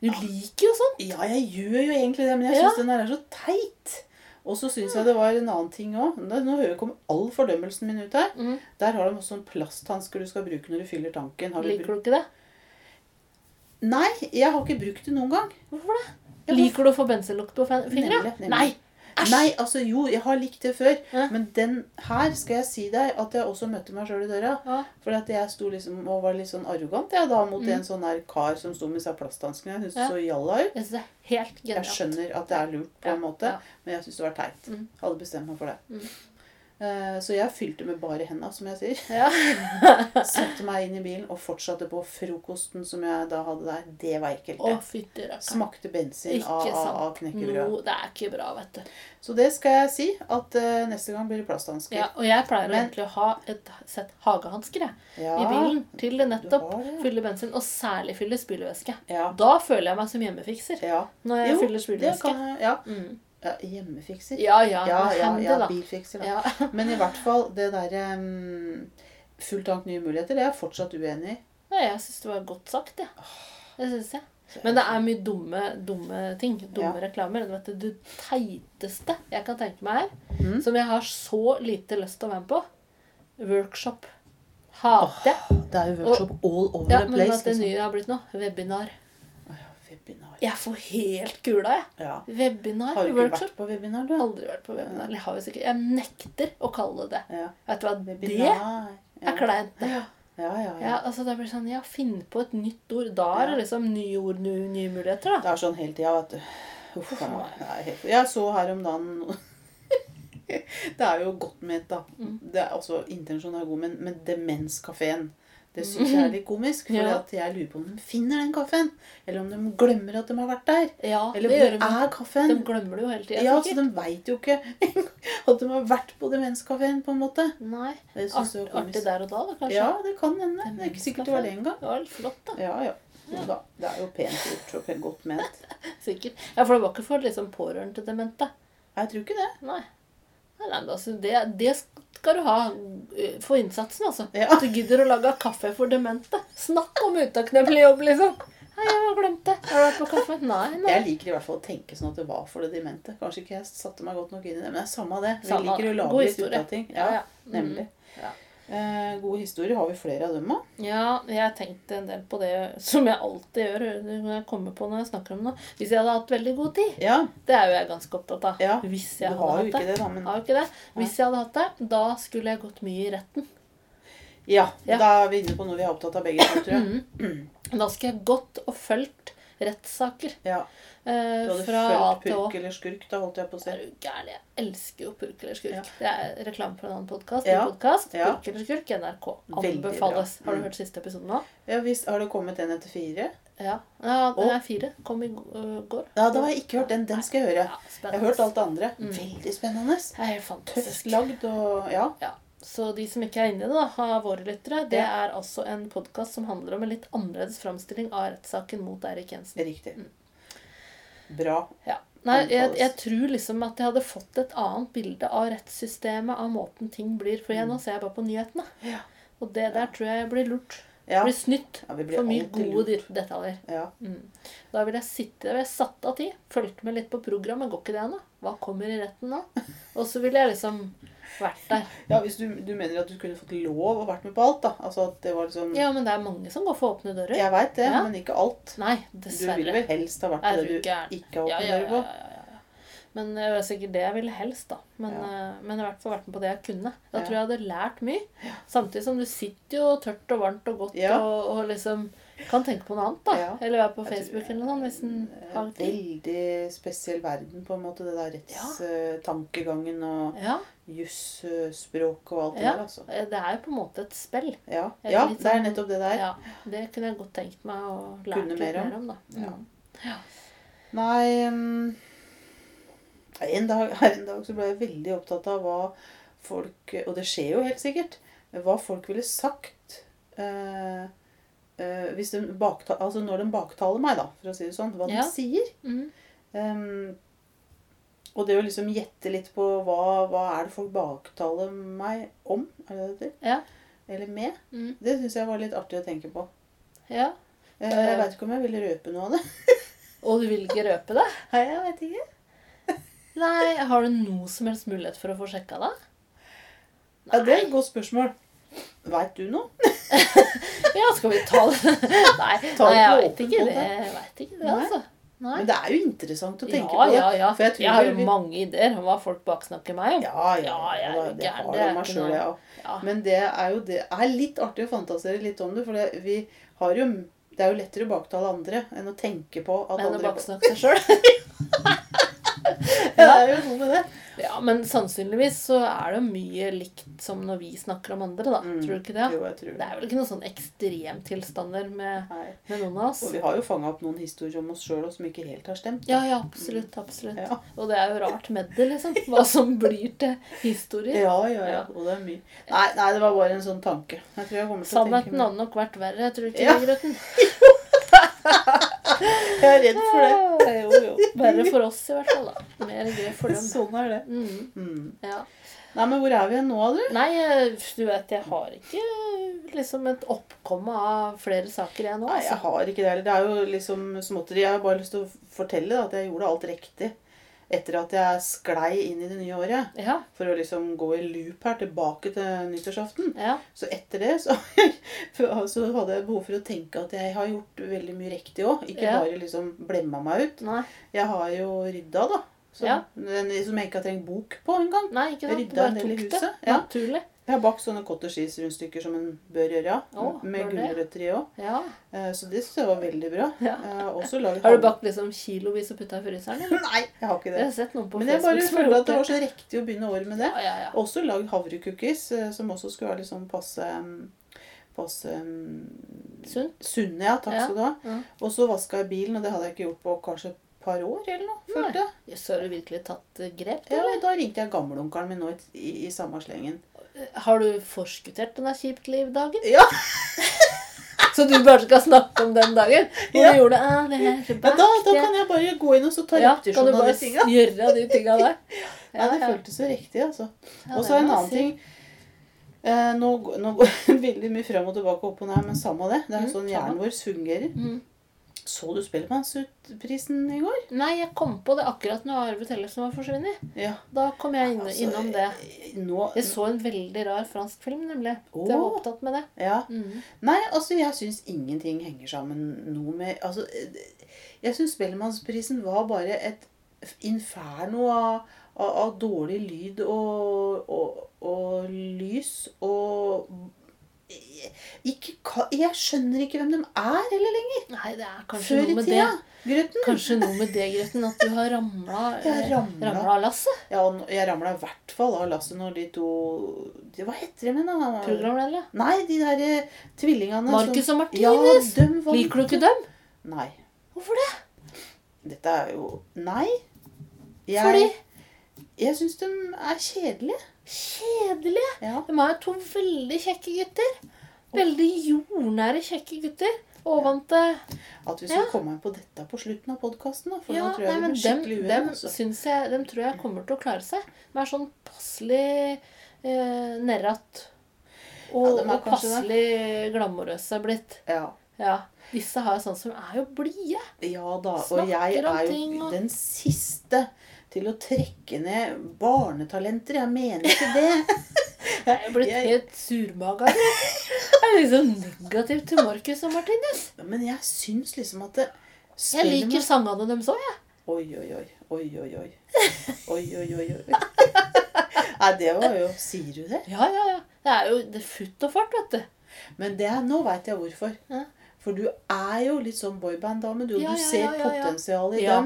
[SPEAKER 1] Du liker jo sånn.
[SPEAKER 2] ja, jeg gjør jo egentlig det, men jeg
[SPEAKER 1] Ja.
[SPEAKER 2] den her er så teit. Og så syns jeg det var en annen ting òg. Nå kommer all fordømmelsen min ut her.
[SPEAKER 1] Mm.
[SPEAKER 2] Der har de også sånn plasthansker du skal bruke når du fyller tanken. Har du
[SPEAKER 1] Liker du ikke det?
[SPEAKER 2] Nei, jeg har ikke brukt det noen gang.
[SPEAKER 1] Hvorfor det? Liker du å få bensinlukt på
[SPEAKER 2] fingrene?
[SPEAKER 1] Nei! Æsj!
[SPEAKER 2] Nei, altså jo, jeg har likt det før.
[SPEAKER 1] Ja.
[SPEAKER 2] Men den her skal jeg si deg at jeg også møtte meg sjøl i døra.
[SPEAKER 1] Ja.
[SPEAKER 2] For at jeg sto liksom og var litt sånn arrogant jeg da mot
[SPEAKER 1] Mm.
[SPEAKER 2] en sånn her kar som sto med seg plasthanskene. Det
[SPEAKER 1] Ja.
[SPEAKER 2] så jalla ut.
[SPEAKER 1] Jeg synes det helt
[SPEAKER 2] Jeg skjønner at det er lurt på en
[SPEAKER 1] Ja,
[SPEAKER 2] måte,
[SPEAKER 1] ja.
[SPEAKER 2] men jeg syns det var teit.
[SPEAKER 1] Mm.
[SPEAKER 2] Hadde bestemt meg for det.
[SPEAKER 1] Mm.
[SPEAKER 2] Eh, Så jeg fylte med bare henda, som jeg sier.
[SPEAKER 1] Ja.
[SPEAKER 2] Satte meg inn i bilen og fortsatte på frokosten som jeg da hadde der. Det var ekkelt.
[SPEAKER 1] Å, fytti.
[SPEAKER 2] Smakte bensin av,
[SPEAKER 1] Ikke
[SPEAKER 2] av, knekkebrød.
[SPEAKER 1] No, det er ikke bra, vet du.
[SPEAKER 2] Så det skal jeg si, at uh, neste gang blir det plasthansker.
[SPEAKER 1] Ja, og jeg pleier
[SPEAKER 2] Men-
[SPEAKER 1] egentlig å ha et sett hagehansker
[SPEAKER 2] Ja,
[SPEAKER 1] i bilen til det nettopp fyller bensin, og særlig fyller spylevæske.
[SPEAKER 2] Ja.
[SPEAKER 1] Da føler jeg meg som hjemmefikser
[SPEAKER 2] ja.
[SPEAKER 1] når jeg
[SPEAKER 2] Jo,
[SPEAKER 1] fyller spylevæske.
[SPEAKER 2] Ja.
[SPEAKER 1] Mm.
[SPEAKER 2] Ja hjemmefikser.
[SPEAKER 1] Ja, ja,
[SPEAKER 2] ja,
[SPEAKER 1] men
[SPEAKER 2] ja, ja, bilfikser, da.
[SPEAKER 1] Ja.
[SPEAKER 2] Men i hvert fall det derre um, Full tank nye muligheter, det er jeg fortsatt uenig i.
[SPEAKER 1] Ja, jeg syns det var godt sagt, ja. Det synes jeg. Men det er mye dumme, dumme ting. Dumme reklamer. Du vet, det teiteste jeg kan tenke meg her,
[SPEAKER 2] Mm.
[SPEAKER 1] som jeg har så lite lyst til å være med på Workshop. Hater jeg.
[SPEAKER 2] Det er jo workshop all over
[SPEAKER 1] Ja,
[SPEAKER 2] the
[SPEAKER 1] men
[SPEAKER 2] place.
[SPEAKER 1] vet du hva det
[SPEAKER 2] liksom.
[SPEAKER 1] nye har blitt nå? Webinar.
[SPEAKER 2] Oh, webinar.
[SPEAKER 1] Jeg får helt kula, jeg.
[SPEAKER 2] Ja.
[SPEAKER 1] Webinar.
[SPEAKER 2] Har du ikke
[SPEAKER 1] workshop.
[SPEAKER 2] vært på webinar, du?
[SPEAKER 1] Aldri vært på webinar. Jeg har jo sikkert Jeg nekter å kalle det.
[SPEAKER 2] Ja.
[SPEAKER 1] Vet du hva? Det er kleint.
[SPEAKER 2] Ja, ja, ja.
[SPEAKER 1] Ja, altså det blir sånn, ja, Finn på et nytt ord. Da er det liksom nye ord, nye, nye muligheter. da.
[SPEAKER 2] Det er sånn hele tida, vet du. Uff, helt... Jeg så her om dagen Det er jo godt ment, da.
[SPEAKER 1] Mm.
[SPEAKER 2] Det er, også, Intensjonen er god, men, men Demenskafeen det syns jeg er litt komisk. For
[SPEAKER 1] Ja.
[SPEAKER 2] jeg lurer på om de finner den kaffen. Eller om de glemmer at de har vært der.
[SPEAKER 1] Ja,
[SPEAKER 2] Eller hvor
[SPEAKER 1] de.
[SPEAKER 2] er kaffen?
[SPEAKER 1] De glemmer det jo hele tida.
[SPEAKER 2] Ja, så de veit jo ikke at de har vært på demenskafeen, på en måte.
[SPEAKER 1] Nei.
[SPEAKER 2] Det
[SPEAKER 1] Art, artig der og da, da, kanskje.
[SPEAKER 2] Ja, det kan hende. Det er ikke sikkert det var det engang.
[SPEAKER 1] Det var litt flott, da.
[SPEAKER 2] Ja, ja. Ja. da. Det er jo pent gjort og godt ment.
[SPEAKER 1] Sikkert. Ja, For det var ikke for liksom pårørende til demente.
[SPEAKER 2] Jeg tror ikke det.
[SPEAKER 1] Nei. Nei, altså, det, det skal du ha eh, for innsatsen, altså.
[SPEAKER 2] Ja.
[SPEAKER 1] Du gidder å lage kaffe for demente. Snakk om utakknemlig jobb, liksom. Nei, jeg har glemt det. Har du vært på kaffe? Nei, nei.
[SPEAKER 2] Jeg liker i hvert fall å tenke sånn at det var for det demente. Kanskje ikke jeg satte meg godt nok inn i det, men det er samme det. Vi
[SPEAKER 1] Samme.
[SPEAKER 2] liker å lage litt ut av ting.
[SPEAKER 1] Ja,
[SPEAKER 2] Ja,
[SPEAKER 1] ja. Mm.
[SPEAKER 2] nemlig.
[SPEAKER 1] Ja.
[SPEAKER 2] Eh, gode historier. Har vi flere av dem òg?
[SPEAKER 1] Ja, jeg tenkte en del på det som jeg alltid gjør når jeg kommer på når jeg snakker om noe. Hvis jeg hadde hatt veldig god tid.
[SPEAKER 2] Ja.
[SPEAKER 1] Det er jo jeg ganske opptatt av.
[SPEAKER 2] Ja,
[SPEAKER 1] Hvis
[SPEAKER 2] Du
[SPEAKER 1] jeg hadde hatt det.
[SPEAKER 2] det, da, men
[SPEAKER 1] Har jo ikke det. Hvis jeg hadde hatt det, da skulle jeg gått mye i retten.
[SPEAKER 2] Ja,
[SPEAKER 1] Ja.
[SPEAKER 2] da er vi inne på noe vi er opptatt av begge to, tror jeg.
[SPEAKER 1] Mm. Da skulle jeg gått og fulgt rettssaker.
[SPEAKER 2] Ja.
[SPEAKER 1] Eh,
[SPEAKER 2] Du hadde
[SPEAKER 1] fra A
[SPEAKER 2] fulgt
[SPEAKER 1] til Å.
[SPEAKER 2] purk eller skurk, da holdt jeg på å si.
[SPEAKER 1] Er du gæren? Jeg elsker jo Purk eller skurk.
[SPEAKER 2] Ja.
[SPEAKER 1] Det er reklame for en annen podkast.
[SPEAKER 2] Ja.
[SPEAKER 1] Podcast,
[SPEAKER 2] Ja.
[SPEAKER 1] Purk eller skurk, NRK. Anbefales. Har du
[SPEAKER 2] Mm.
[SPEAKER 1] hørt siste episode nå?
[SPEAKER 2] Ja, visst, Har det kommet en etter fire?
[SPEAKER 1] Ja. ja det er fire. Kom i går.
[SPEAKER 2] Ja, da har jeg ikke hørt den. Den skal jeg høre. Jeg har hørt alt det andre.
[SPEAKER 1] Mm.
[SPEAKER 2] Veldig spennende.
[SPEAKER 1] Det er helt fantastisk.
[SPEAKER 2] Tøft lagd og Ja.
[SPEAKER 1] Ja. Så de som ikke er inne i det, da, av våre lyttere, det er altså en podkast som handler om en litt annerledes framstilling av rettssaken mot Eirik Jensen.
[SPEAKER 2] Riktig.
[SPEAKER 1] Mm.
[SPEAKER 2] Bra.
[SPEAKER 1] Ja. Nei, jeg, jeg tror liksom at jeg hadde fått et annet bilde av rettssystemet, av måten ting blir. For jeg, nå ser jeg bare på nyhetene.
[SPEAKER 2] Ja.
[SPEAKER 1] Og det der tror jeg blir lurt.
[SPEAKER 2] Ja.
[SPEAKER 1] Blir snytt.
[SPEAKER 2] ja blir
[SPEAKER 1] For mye gode
[SPEAKER 2] lurt.
[SPEAKER 1] detaljer.
[SPEAKER 2] Ja.
[SPEAKER 1] Mm. Da vil jeg sitte der, jeg satt av tid, fulgte med litt på programmet. Går ikke det ennå? Hva kommer i retten nå? Og så vil jeg liksom vært der.
[SPEAKER 2] ja, Hvis du, du mener at du kunne fått lov og vært med på alt, da? Altså at det var liksom
[SPEAKER 1] Ja, men det er mange som går for åpne dører.
[SPEAKER 2] Jeg veit det,
[SPEAKER 1] Ja.
[SPEAKER 2] men ikke alt.
[SPEAKER 1] Nei, dessverre.
[SPEAKER 2] Du ville vel helst ha vært på det du
[SPEAKER 1] gæren?
[SPEAKER 2] ikke har
[SPEAKER 1] ja,
[SPEAKER 2] åpnet
[SPEAKER 1] ja,
[SPEAKER 2] dører på?
[SPEAKER 1] Men det var sikkert det jeg ville helst, da. Men, eh, men i hvert fall vært med på det jeg kunne. Da tror jeg jeg hadde lært mye. Samtidig som du sitter jo tørt og varmt og godt og, og liksom kan tenke på noe annet, da.
[SPEAKER 2] Ja.
[SPEAKER 1] Eller være på Facebook eller noe sånt hvis en har tid.
[SPEAKER 2] Veldig spesiell verden, på en måte. Det der rettstankegangen og
[SPEAKER 1] Ja,
[SPEAKER 2] jusspråket og alt det der, altså.
[SPEAKER 1] det er jo på en måte et spill.
[SPEAKER 2] Ja,
[SPEAKER 1] Eller
[SPEAKER 2] ja
[SPEAKER 1] sånn,
[SPEAKER 2] det er nettopp det der.
[SPEAKER 1] Ja, Det kunne jeg godt tenkt meg å lære litt
[SPEAKER 2] mer om.
[SPEAKER 1] mer om, da.
[SPEAKER 2] Ja.
[SPEAKER 1] Mm.
[SPEAKER 2] Nei um, en, dag, en dag så ble jeg veldig opptatt av hva folk Og det skjer jo helt sikkert. Hva folk ville sagt eh, eh, hvis de bakta, altså når de baktaler meg, da, for å si det sånn. Hva
[SPEAKER 1] Ja.
[SPEAKER 2] de sier.
[SPEAKER 1] Mm.
[SPEAKER 2] Um, og det å liksom gjette litt på hva, hva er det folk baktaler meg om, er det det?
[SPEAKER 1] Ja.
[SPEAKER 2] Eller med.
[SPEAKER 1] Mm.
[SPEAKER 2] Det syns jeg var litt artig å tenke på.
[SPEAKER 1] ja.
[SPEAKER 2] Uh, Jeg veit ikke om jeg ville røpe noe av det.
[SPEAKER 1] Og du vil ikke røpe det?
[SPEAKER 2] Nei, jeg vet ikke.
[SPEAKER 1] Nei, Har du noe som helst mulighet for å få sjekka det?
[SPEAKER 2] Ja, Det er et godt spørsmål. Veit du noe?
[SPEAKER 1] Ja, skal vi ta det? Nei,
[SPEAKER 2] Ta
[SPEAKER 1] nei jeg veit ikke det. Jeg vet ikke det,
[SPEAKER 2] Nei.
[SPEAKER 1] altså. Nei.
[SPEAKER 2] Men det er jo interessant å tenke
[SPEAKER 1] ja,
[SPEAKER 2] på.
[SPEAKER 1] ja, ja.
[SPEAKER 2] For jeg tror
[SPEAKER 1] har jo
[SPEAKER 2] vi-
[SPEAKER 1] mange ideer om hva folk baksnakker meg om.
[SPEAKER 2] Ja, ja,
[SPEAKER 1] Ja, jeg
[SPEAKER 2] ja, det har
[SPEAKER 1] det
[SPEAKER 2] jeg
[SPEAKER 1] er
[SPEAKER 2] meg sjøl, jeg òg.
[SPEAKER 1] Ja.
[SPEAKER 2] Men det er jo det er litt artig å fantasere litt om det. For det, vi har jo Det er jo lettere å baktale andre enn å tenke på at
[SPEAKER 1] andre Enn
[SPEAKER 2] å
[SPEAKER 1] baksnakke seg sjøl.
[SPEAKER 2] Det er jo noe med det.
[SPEAKER 1] Ja, men sannsynligvis så er det mye likt som når vi snakker om andre, da.
[SPEAKER 2] Mm.
[SPEAKER 1] Tror du ikke det?
[SPEAKER 2] Jo, jeg tror
[SPEAKER 1] Det er vel ikke noen sånn ekstremtilstander med, med noen av oss?
[SPEAKER 2] Og vi har jo fanga opp noen historier om oss sjøl som ikke helt har stemt.
[SPEAKER 1] Ja, ja, absolutt. absolutt.
[SPEAKER 2] Ja.
[SPEAKER 1] Og det er jo rart med det, liksom. Hva som blir til historier.
[SPEAKER 2] Ja, ja, ja. Og det er mye. Nei, nei, det var bare en sånn tanke. Jeg tror jeg kommer til å tenke
[SPEAKER 1] Sannheten hadde nok vært verre, tror du ikke
[SPEAKER 2] Ja.
[SPEAKER 1] Grøten?
[SPEAKER 2] Jeg er redd for det.
[SPEAKER 1] Ja, Jo, jo. Bare for oss i hvert fall, da. Mer greit for dem.
[SPEAKER 2] Sånn er det.
[SPEAKER 1] Mm,
[SPEAKER 2] Mm.
[SPEAKER 1] ja.
[SPEAKER 2] Nei, men hvor er vi nå, du?
[SPEAKER 1] Nei, du vet, jeg har ikke liksom et oppkomme av flere saker, jeg nå.
[SPEAKER 2] Nei, jeg
[SPEAKER 1] Altså.
[SPEAKER 2] har ikke det heller. Det er jo liksom småtteri. Jeg har bare lyst til å fortelle da, at jeg gjorde alt riktig etter at jeg sklei inn i det nye året.
[SPEAKER 1] Ja,
[SPEAKER 2] For å liksom gå i loop her tilbake til nyttårsaften.
[SPEAKER 1] ja.
[SPEAKER 2] Så etter det så, så hadde jeg behov for å tenke at jeg har gjort veldig mye riktig òg. Ikke
[SPEAKER 1] Ja.
[SPEAKER 2] bare liksom blemma meg ut.
[SPEAKER 1] Nei,
[SPEAKER 2] Jeg har jo rydda, da. Som, som jeg ikke har trengt bok på engang. Rydda en del i huset. det.
[SPEAKER 1] Naturlig.
[SPEAKER 2] Jeg har bakt sånne cottage cheese-rundstykker som en bør gjøre.
[SPEAKER 1] Oh,
[SPEAKER 2] med gulrøtter i òg.
[SPEAKER 1] Ja.
[SPEAKER 2] Så det syns jeg var veldig bra.
[SPEAKER 1] Ja.
[SPEAKER 2] Eh,
[SPEAKER 1] Har du bakt liksom kilovis og putta i fryseren?
[SPEAKER 2] Nei, jeg har ikke det.
[SPEAKER 1] Jeg har sett noen på
[SPEAKER 2] Men jeg bare følte at det var så riktig å begynne året med det.
[SPEAKER 1] Ja, ja, ja.
[SPEAKER 2] Også lagd havrekookies, eh, som også skulle være liksom passe mm, Passe mm,
[SPEAKER 1] Sunt.
[SPEAKER 2] sunne. Ja, takk skal du ha. Og så vaska jeg bilen, og det hadde jeg ikke gjort på kanskje par år eller noe. følte jeg.
[SPEAKER 1] Jøss, har du virkelig tatt eh, grep?
[SPEAKER 2] Ja, Da ringte jeg gamleonkelen min nå i, i, i samme slengen.
[SPEAKER 1] Har du forskuttert denne kjipt liv-dagen?
[SPEAKER 2] Ja,
[SPEAKER 1] Så du bare skal snakke om den dagen? Hvor
[SPEAKER 2] Ja.
[SPEAKER 1] du gjorde ah, det her
[SPEAKER 2] ja da, da kan jeg bare gå inn og så ta
[SPEAKER 1] ja,
[SPEAKER 2] repetisjon av de tinga.
[SPEAKER 1] gjøre de tinga der?
[SPEAKER 2] Ja, det føltes så riktig, altså. Og så en annen ting. Eh, nå, nå går det veldig mye frem og tilbake opp og ned, men samme det. Det er
[SPEAKER 1] Mm,
[SPEAKER 2] sånn hjernen vår fungerer.
[SPEAKER 1] Mm.
[SPEAKER 2] Så du Spellemannsprisen i går?
[SPEAKER 1] Nei, jeg kom på det akkurat når Arve Tellefsen var forsvunnet.
[SPEAKER 2] Ja.
[SPEAKER 1] Da kom jeg inn,
[SPEAKER 2] Altså,
[SPEAKER 1] innom det.
[SPEAKER 2] Nå
[SPEAKER 1] Jeg så en veldig rar fransk film, nemlig. Å, jeg var opptatt med det.
[SPEAKER 2] Ja.
[SPEAKER 1] Mm.
[SPEAKER 2] Nei, altså, jeg syns ingenting henger sammen noe med Altså, jeg syns Spellemannsprisen var bare et inferno av, av, av dårlig lyd og, og, og lys og ikke, Jeg skjønner ikke hvem de er heller lenger.
[SPEAKER 1] Nei, det er kanskje
[SPEAKER 2] Før
[SPEAKER 1] noe med
[SPEAKER 2] tida.
[SPEAKER 1] det.
[SPEAKER 2] Grøten.
[SPEAKER 1] Kanskje noe med det, Grøten, at du har ramla, eh, av lasset.
[SPEAKER 2] Ja, og jeg ramla i hvert fall av lasset når de to de, Hva heter de igjen,
[SPEAKER 1] Programledere?
[SPEAKER 2] Nei, de der eh, tvillingene
[SPEAKER 1] Marcus
[SPEAKER 2] som-
[SPEAKER 1] og Martinus.
[SPEAKER 2] Ja, dem var
[SPEAKER 1] Liker du ikke dem?
[SPEAKER 2] Nei.
[SPEAKER 1] Hvorfor det?
[SPEAKER 2] Dette er jo Nei. Jeg,
[SPEAKER 1] Fordi
[SPEAKER 2] Jeg syns de er kjedelige.
[SPEAKER 1] Kjedelige.
[SPEAKER 2] Ja.
[SPEAKER 1] De er jo to veldig kjekke gutter. Veldig jordnære, kjekke gutter. Ovante
[SPEAKER 2] At vi
[SPEAKER 1] Ja.
[SPEAKER 2] komme inn på dette på slutten av podkasten, for
[SPEAKER 1] Ja,
[SPEAKER 2] nå tror jeg
[SPEAKER 1] nei,
[SPEAKER 2] vi
[SPEAKER 1] men
[SPEAKER 2] blir
[SPEAKER 1] dem,
[SPEAKER 2] skikkelig
[SPEAKER 1] dem.
[SPEAKER 2] Altså.
[SPEAKER 1] jeg, dem tror jeg kommer til å klare seg. De er sånn passelig eh, nerrat. Og,
[SPEAKER 2] Ja,
[SPEAKER 1] og passelig glamorøse blitt.
[SPEAKER 2] Ja.
[SPEAKER 1] Ja. Disse har jo sånn som er jo blide.
[SPEAKER 2] ja da. Og
[SPEAKER 1] Snakker
[SPEAKER 2] jeg er
[SPEAKER 1] ting
[SPEAKER 2] jo
[SPEAKER 1] og-
[SPEAKER 2] den siste til å trekke ned barnetalenter. Jeg mener ikke det.
[SPEAKER 1] Jeg er blitt helt surmaga. Jeg er liksom negativ til Marcus og Martinez.
[SPEAKER 2] Men jeg syns liksom at det
[SPEAKER 1] Jeg liker sangene deres òg, jeg.
[SPEAKER 2] Oi, oi, oi. Oi, oi, oi. Oi, oi, oi. Nei, det var jo Sier du det?
[SPEAKER 1] Ja, ja, ja. Det er jo det er futt og fart, vet du.
[SPEAKER 2] Men det nå veit jeg hvorfor.
[SPEAKER 1] Ja.
[SPEAKER 2] For du er jo litt sånn boyband-dame. Du,
[SPEAKER 1] Ja,
[SPEAKER 2] du ser
[SPEAKER 1] ja, ja, ja.
[SPEAKER 2] potensialet i
[SPEAKER 1] Ja,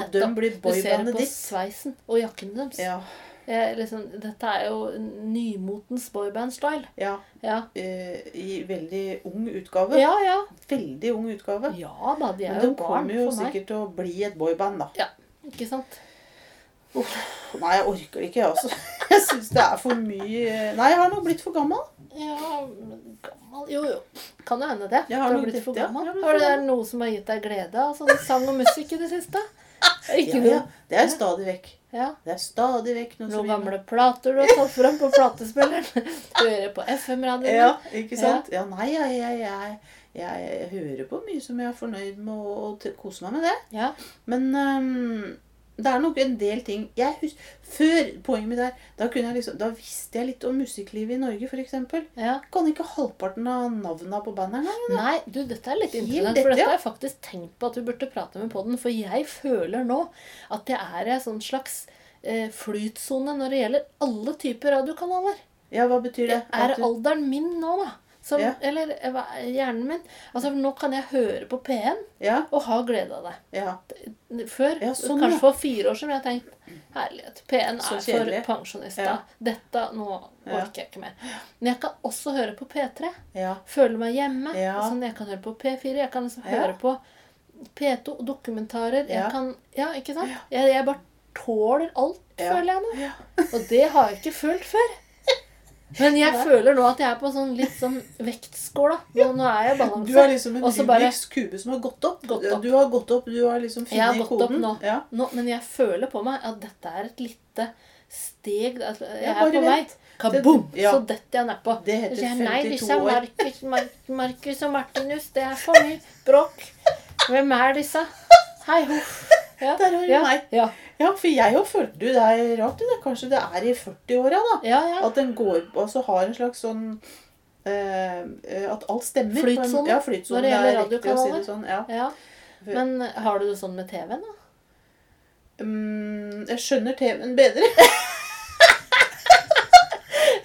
[SPEAKER 2] At de blir boybandet ditt.
[SPEAKER 1] Du ser det på sveisen og jakken deres.
[SPEAKER 2] Ja,
[SPEAKER 1] Jeg, liksom, dette er jo nymotens boyband-style.
[SPEAKER 2] ja.
[SPEAKER 1] Ja.
[SPEAKER 2] eh, I veldig ung utgave.
[SPEAKER 1] ja, ja.
[SPEAKER 2] Veldig ung utgave.
[SPEAKER 1] Ja da, de
[SPEAKER 2] Men
[SPEAKER 1] er
[SPEAKER 2] de
[SPEAKER 1] jo barn
[SPEAKER 2] kommer jo sikkert til å bli et boyband, da.
[SPEAKER 1] Ja, ikke sant?
[SPEAKER 2] Nei, jeg orker det ikke, jeg, altså. Jeg syns det er for mye Nei, jeg har nå blitt for gammel.
[SPEAKER 1] Ja, gammel Jo, jo. Kan jo hende det.
[SPEAKER 2] Jeg har
[SPEAKER 1] du har blitt
[SPEAKER 2] dette,
[SPEAKER 1] for gammel.
[SPEAKER 2] Ja, har blitt
[SPEAKER 1] det noe som har gitt deg glede av sånn sang og musikk i det siste? Ikke
[SPEAKER 2] Ja, ja. Det er stadig vekk.
[SPEAKER 1] Ja.
[SPEAKER 2] Det er stadig vekk noe
[SPEAKER 1] Noen gamle plater du har tatt fram på platespilleren. Du hører på FM-radioen.
[SPEAKER 2] Ja, ikke sant? Ja, nei, jeg, jeg, jeg, jeg, hører på mye som jeg er fornøyd med, og, og koser meg med det.
[SPEAKER 1] Ja.
[SPEAKER 2] Men øhm, det er nok en del ting jeg husker, Før poenget mitt der, da, kunne jeg liksom, da visste jeg litt om musikklivet i Norge, f.eks.
[SPEAKER 1] ja.
[SPEAKER 2] Kan ikke halvparten av navnene på bandet engang.
[SPEAKER 1] Nei, du, dette er litt interessant, for dette
[SPEAKER 2] ja.
[SPEAKER 1] har jeg faktisk tenkt på at du burde prate med på den. For jeg føler nå at det er en sånn slags eh, flytsone når det gjelder alle typer radiokanaler.
[SPEAKER 2] Ja, hva betyr det?
[SPEAKER 1] Er alderen min nå, da? Som,
[SPEAKER 2] Ja.
[SPEAKER 1] Eller hjernen min. Altså, nå kan jeg høre på P1
[SPEAKER 2] Ja.
[SPEAKER 1] og ha glede av det.
[SPEAKER 2] ja.
[SPEAKER 1] Før,
[SPEAKER 2] sånn,
[SPEAKER 1] kanskje for fire år siden, har jeg tenkt Herlighet. P1 er for pensjonister. Dette Nå orker jeg ikke mer. Men jeg kan også høre på P3.
[SPEAKER 2] ja.
[SPEAKER 1] Føle meg hjemme. Sånn, jeg kan høre på P4. Jeg kan liksom høre på P2 dokumentarer.
[SPEAKER 2] Ja.
[SPEAKER 1] Jeg kan Ja, ikke sant? Jeg, jeg bare tåler alt, føler jeg nå.
[SPEAKER 2] Ja.
[SPEAKER 1] Og det har jeg ikke følt før. Men jeg føler nå at jeg er på sånn litt sånn vektskål. da. Nå, er jeg i balanse.
[SPEAKER 2] Du er liksom en Rubiks kube som har gått opp.
[SPEAKER 1] Gått opp.
[SPEAKER 2] Du har gått opp, du har liksom
[SPEAKER 1] Jeg har gått opp nå.
[SPEAKER 2] Ja.
[SPEAKER 1] Nå, men jeg føler på meg at dette er et lite steg altså, Jeg
[SPEAKER 2] Ja,
[SPEAKER 1] er på vei. Kaboom!
[SPEAKER 2] Det- ja.
[SPEAKER 1] Så detter jeg nedpå.
[SPEAKER 2] Det heter
[SPEAKER 1] 52 år. Nei,
[SPEAKER 2] 52
[SPEAKER 1] disse
[SPEAKER 2] år.
[SPEAKER 1] Markus, Mar Markus og Martinus, det er for mye bråk. Hvem er disse? Hei, huff. Ja,
[SPEAKER 2] Der har du
[SPEAKER 1] ja,
[SPEAKER 2] meg.
[SPEAKER 1] Ja,
[SPEAKER 2] Ja, for jeg jo følte du, det er rart det. Kanskje det er i 40-åra, da.
[SPEAKER 1] ja. ja.
[SPEAKER 2] At den går Altså har en slags sånn eh, At alt stemmer.
[SPEAKER 1] Flytsonen.
[SPEAKER 2] Ja, flytsonen.
[SPEAKER 1] når det gjelder radiokanaler.
[SPEAKER 2] si sånn. Ja.
[SPEAKER 1] ja. Men har du det sånn med TV-en, da?
[SPEAKER 2] Um, jeg skjønner TV-en bedre,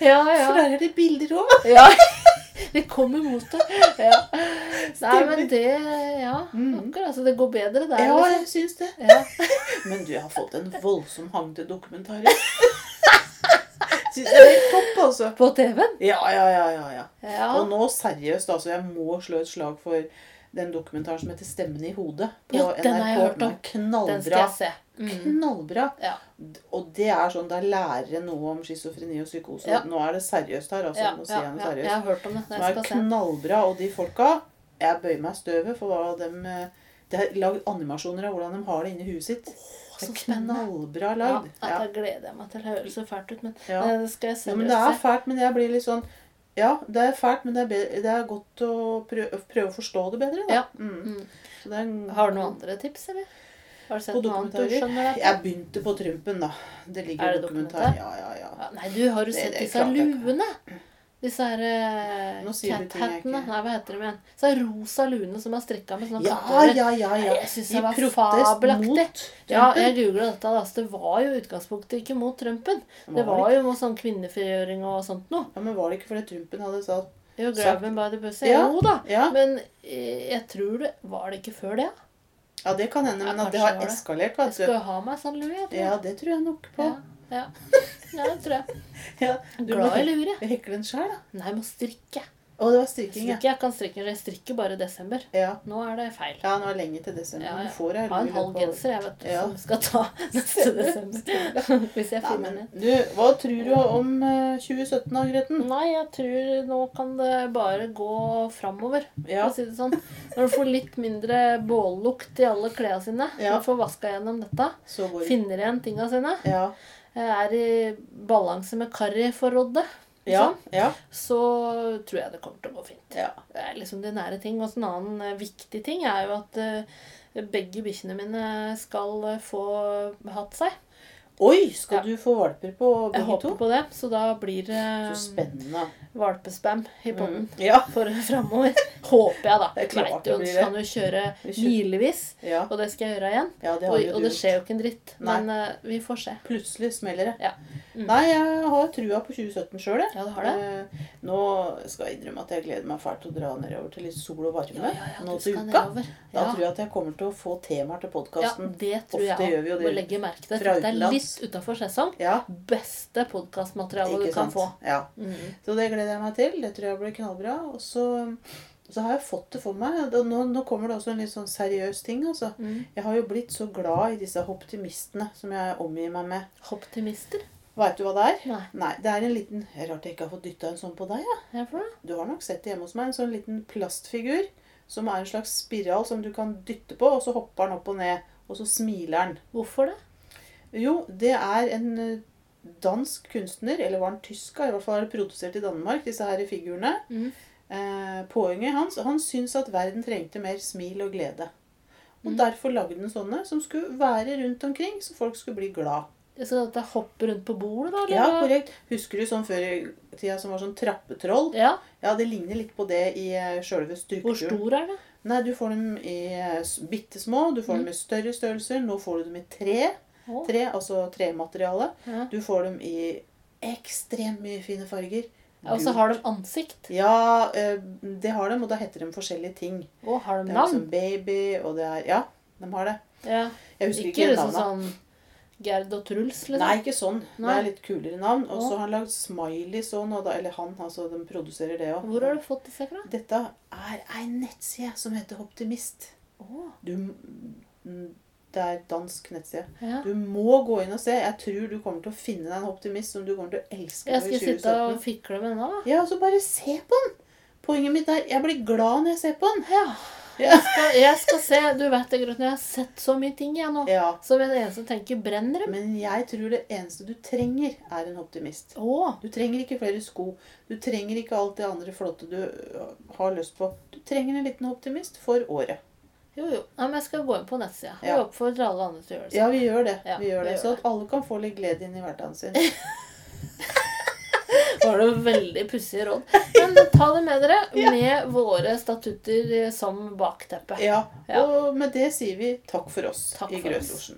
[SPEAKER 1] Ja,
[SPEAKER 2] for der er det bilder òg.
[SPEAKER 1] ja. Det kommer mot det. Ja. Nei, men det Ja,
[SPEAKER 2] Mm.
[SPEAKER 1] akkurat. Så det går bedre der.
[SPEAKER 2] Ja,
[SPEAKER 1] liksom.
[SPEAKER 2] jeg syns det.
[SPEAKER 1] Ja.
[SPEAKER 2] Men du jeg har fått en voldsom hang til dokumentarer. Syns det er helt topp, altså.
[SPEAKER 1] På TV-en?
[SPEAKER 2] Ja, ja, ja, ja, ja. Og nå seriøst, altså. Jeg må slå et slag for den dokumentaren som heter 'Stemmen i hodet' på
[SPEAKER 1] Ja, den har jeg hørt om.
[SPEAKER 2] Den
[SPEAKER 1] Den skal jeg se. Mm.
[SPEAKER 2] Knallbra.
[SPEAKER 1] Ja.
[SPEAKER 2] Og det er sånn, da lærer en noe om schizofreni og psykose.
[SPEAKER 1] Ja.
[SPEAKER 2] Nå er det seriøst her, altså.
[SPEAKER 1] Ja,
[SPEAKER 2] Nå sier
[SPEAKER 1] ja,
[SPEAKER 2] jeg
[SPEAKER 1] ja,
[SPEAKER 2] seriøst.
[SPEAKER 1] jeg har hørt om det. Det
[SPEAKER 2] er knallbra. Og de folka Jeg bøyer meg i støvet for hva de De Det er lagd animasjoner av hvordan de har det inni huet sitt.
[SPEAKER 1] så
[SPEAKER 2] det er knallbra
[SPEAKER 1] Ja,
[SPEAKER 2] lagd. Ja.
[SPEAKER 1] Da gleder jeg meg til. Det høres så fælt ut, men
[SPEAKER 2] Ja.
[SPEAKER 1] eh, det skal jeg
[SPEAKER 2] Ja,
[SPEAKER 1] seriøst
[SPEAKER 2] men det er fælt, men jeg blir litt sånn Ja, det er fælt, men det er, det er godt å prøve, prøve å forstå det bedre. Da.
[SPEAKER 1] Ja.
[SPEAKER 2] Mm.
[SPEAKER 1] Mm.
[SPEAKER 2] Så det en,
[SPEAKER 1] Har du noen andre tips, eller? Har du sett noe
[SPEAKER 2] dokumentarer?
[SPEAKER 1] skjønner deg?
[SPEAKER 2] Jeg begynte på Trumpen, da. Det ligger
[SPEAKER 1] Er det
[SPEAKER 2] dokumentar. Ja, ja, ja.
[SPEAKER 1] Ja, nei, du, har du sett
[SPEAKER 2] det
[SPEAKER 1] disse luene? Disse her uh,
[SPEAKER 2] jeg
[SPEAKER 1] cat-hattene. Nei, hva heter de igjen? Disse rosa luene som er strikka med sånne
[SPEAKER 2] Ja, ja, ja, ja.
[SPEAKER 1] Jeg synes det var
[SPEAKER 2] protest
[SPEAKER 1] fabelaktig.
[SPEAKER 2] mot
[SPEAKER 1] Ja, jeg googla dette. Da. så Det var jo utgangspunktet ikke mot Trumpen. Det var jo mot sånn kvinnefrigjøring og sånt noe.
[SPEAKER 2] Ja, Men var det ikke fordi Trumpen hadde sagt
[SPEAKER 1] Jo, grab him by the pussy.
[SPEAKER 2] Ja.
[SPEAKER 1] Jo da.
[SPEAKER 2] Ja,
[SPEAKER 1] Men eh, jeg tror det Var det ikke før det?
[SPEAKER 2] ja det kan hende,
[SPEAKER 1] Ja,
[SPEAKER 2] men at det har
[SPEAKER 1] eskalert. det.
[SPEAKER 2] eskalert,
[SPEAKER 1] Jeg
[SPEAKER 2] vet
[SPEAKER 1] skal
[SPEAKER 2] du.
[SPEAKER 1] ha meg sånn lue. jeg tror.
[SPEAKER 2] Ja, det tror jeg nok på.
[SPEAKER 1] ja, ja. ja, det tror jeg.
[SPEAKER 2] Ja, du
[SPEAKER 1] Glad i lue.
[SPEAKER 2] hek- hekle den sjøl, da.
[SPEAKER 1] Nei, jeg må strikke.
[SPEAKER 2] Å, det var strikking, ja.
[SPEAKER 1] Jeg kan strikke. Jeg strikker bare i desember.
[SPEAKER 2] ja.
[SPEAKER 1] Nå er det feil.
[SPEAKER 2] Ja, nå er det lenge til desember.
[SPEAKER 1] Ja,
[SPEAKER 2] får
[SPEAKER 1] Jeg har en halv genser jeg vet du,
[SPEAKER 2] Ja.
[SPEAKER 1] som skal ta neste desember. Hvis jeg finner den.
[SPEAKER 2] du, hva tror du om eh, 2017 da, Greten?
[SPEAKER 1] Nei, jeg tror nå kan det bare gå framover. For å si det sånn. Når du får litt mindre bållukt i alle klærne sine,
[SPEAKER 2] Ja.
[SPEAKER 1] du får vaska gjennom dette,
[SPEAKER 2] Så
[SPEAKER 1] finner igjen tinga sine,
[SPEAKER 2] Ja.
[SPEAKER 1] er i balanse med karriforrådet,
[SPEAKER 2] Ja. Ja.
[SPEAKER 1] så tror jeg det kommer til å gå fint.
[SPEAKER 2] ja.
[SPEAKER 1] Det er liksom de nære ting. Og en annen eh, viktig ting er jo at eh, begge bikkjene mine skal eh, få hatt seg.
[SPEAKER 2] Oi, skal
[SPEAKER 1] Ja.
[SPEAKER 2] du få valper på
[SPEAKER 1] Jeg håper
[SPEAKER 2] to?
[SPEAKER 1] på det, så da blir det
[SPEAKER 2] spennende.
[SPEAKER 1] valpespam i potten
[SPEAKER 2] Mm. Ja.
[SPEAKER 1] for framover. Håper jeg, da.
[SPEAKER 2] Det er det
[SPEAKER 1] jo, så
[SPEAKER 2] det.
[SPEAKER 1] kan du kjøre
[SPEAKER 2] Vi
[SPEAKER 1] milevis,
[SPEAKER 2] ja.
[SPEAKER 1] og det skal jeg gjøre igjen.
[SPEAKER 2] Ja, det
[SPEAKER 1] Og, og det skjer jo ikke en dritt.
[SPEAKER 2] Nei.
[SPEAKER 1] Men uh, vi får se.
[SPEAKER 2] Plutselig smeller det.
[SPEAKER 1] Ja. Mm.
[SPEAKER 2] Nei, jeg har trua på 2017 sjøl, jeg.
[SPEAKER 1] Ja, det har det?
[SPEAKER 2] Uh, Nå skal jeg innrømme at jeg gleder meg fælt til å dra nedover til litt sol og varme.
[SPEAKER 1] Ja, ja, ja,
[SPEAKER 2] nå til uka. Da tror jeg at jeg kommer til å få temaer til
[SPEAKER 1] Ja, det tror
[SPEAKER 2] Ofte
[SPEAKER 1] jeg
[SPEAKER 2] jo
[SPEAKER 1] òg. Må legge merke til.
[SPEAKER 2] fra
[SPEAKER 1] det er
[SPEAKER 2] utenlands.
[SPEAKER 1] Litt utafor sesong.
[SPEAKER 2] Ja,
[SPEAKER 1] Beste
[SPEAKER 2] podkastmaterialet
[SPEAKER 1] du kan få.
[SPEAKER 2] Ja.
[SPEAKER 1] Mm.
[SPEAKER 2] Så det gleder jeg meg til. Det tror jeg blir knallbra. Og så, så har jeg fått det for meg. Nå, nå kommer det også en litt sånn seriøs ting. altså.
[SPEAKER 1] Mm.
[SPEAKER 2] Jeg har jo blitt så glad i disse optimistene som jeg omgir meg med.
[SPEAKER 1] Optimister?
[SPEAKER 2] Veit du hva det er?
[SPEAKER 1] Nei.
[SPEAKER 2] Nei, det er en liten Rart jeg ikke har fått dytta en sånn på deg. Ja.
[SPEAKER 1] Ja.
[SPEAKER 2] Du har nok sett det hjemme hos meg. En sånn liten plastfigur som er en slags spiral som du kan dytte på, og så hopper den opp og ned. Og så smiler den.
[SPEAKER 1] Hvorfor det?
[SPEAKER 2] Jo, det er en eh, dansk kunstner, eller var han tysk? I hvert fall er det produsert i Danmark, disse her figurene.
[SPEAKER 1] Mm.
[SPEAKER 2] Eh, Poenget hans Han syntes at verden trengte mer smil og glede. Og
[SPEAKER 1] Mm.
[SPEAKER 2] derfor lagde han sånne som skulle være rundt omkring, så folk skulle bli glad.
[SPEAKER 1] Det at det hopper rundt på bordet, da?
[SPEAKER 2] Ja, korrekt. Husker du sånn før i tida som var sånn trappetroll?
[SPEAKER 1] Ja.
[SPEAKER 2] Ja, det ligner litt på det i sjølve strukturen.
[SPEAKER 1] Hvor stor er det?
[SPEAKER 2] Nei, du får dem i eh, bitte små, du får
[SPEAKER 1] Mm.
[SPEAKER 2] dem i større størrelser. Nå får du dem i tre. Tre altså tremateriale. Du får dem i ekstremt mye fine farger.
[SPEAKER 1] Ja, Og så har de ansikt.
[SPEAKER 2] Ja, eh, det har de, og da heter de forskjellige ting.
[SPEAKER 1] Og har de
[SPEAKER 2] Det er liksom
[SPEAKER 1] navn.
[SPEAKER 2] baby, og det er Ja, de har det.
[SPEAKER 1] Ja.
[SPEAKER 2] Jeg husker
[SPEAKER 1] Ikke
[SPEAKER 2] ikke,
[SPEAKER 1] liksom
[SPEAKER 2] navnet.
[SPEAKER 1] sånn Gerd og Truls, liksom.
[SPEAKER 2] Nei, ikke sånn. Det er litt kulere navn. Og så har han lagd Smiley sånn, og da, eller han, altså de produserer det òg.
[SPEAKER 1] Hvor har du fått disse fra?
[SPEAKER 2] Dette er ei nettside som heter Optimist.
[SPEAKER 1] Oh.
[SPEAKER 2] Du, det er dansk nettside.
[SPEAKER 1] ja.
[SPEAKER 2] Du må gå inn og se. Jeg tror du kommer til å finne deg en optimist som du kommer til å elske.
[SPEAKER 1] Jeg skal sitte og fikle med den da?
[SPEAKER 2] Ja, så bare se på den. Poenget mitt er jeg blir glad når jeg ser på den.
[SPEAKER 1] Ja. Jeg skal, jeg skal se. Du vet det, Grøten, jeg har sett så mye ting jeg nå.
[SPEAKER 2] Ja,
[SPEAKER 1] Så det eneste tenker, brenner dem.
[SPEAKER 2] Men jeg tror det eneste du trenger, er en optimist.
[SPEAKER 1] Åh.
[SPEAKER 2] Du trenger ikke flere sko. Du trenger ikke alt det andre flotte du har lyst på. Du trenger en liten optimist for året.
[SPEAKER 1] Jo, jo. Ja, men jeg skal gå inn på nettsida. Vi
[SPEAKER 2] Ja.
[SPEAKER 1] oppfordrer alle andre til å gjøre det.
[SPEAKER 2] Ja, vi gjør det.
[SPEAKER 1] Ja,
[SPEAKER 2] vi gjør
[SPEAKER 1] vi
[SPEAKER 2] det.
[SPEAKER 1] gjør
[SPEAKER 2] Så at alle kan få litt glede inn i hverdagen sin.
[SPEAKER 1] var det veldig pussige råd. Men ta det med dere
[SPEAKER 2] Ja.
[SPEAKER 1] med våre statutter som bakteppe.
[SPEAKER 2] Ja. Og med det sier vi takk for oss
[SPEAKER 1] Takk
[SPEAKER 2] i
[SPEAKER 1] for.
[SPEAKER 2] Grøtlosjen.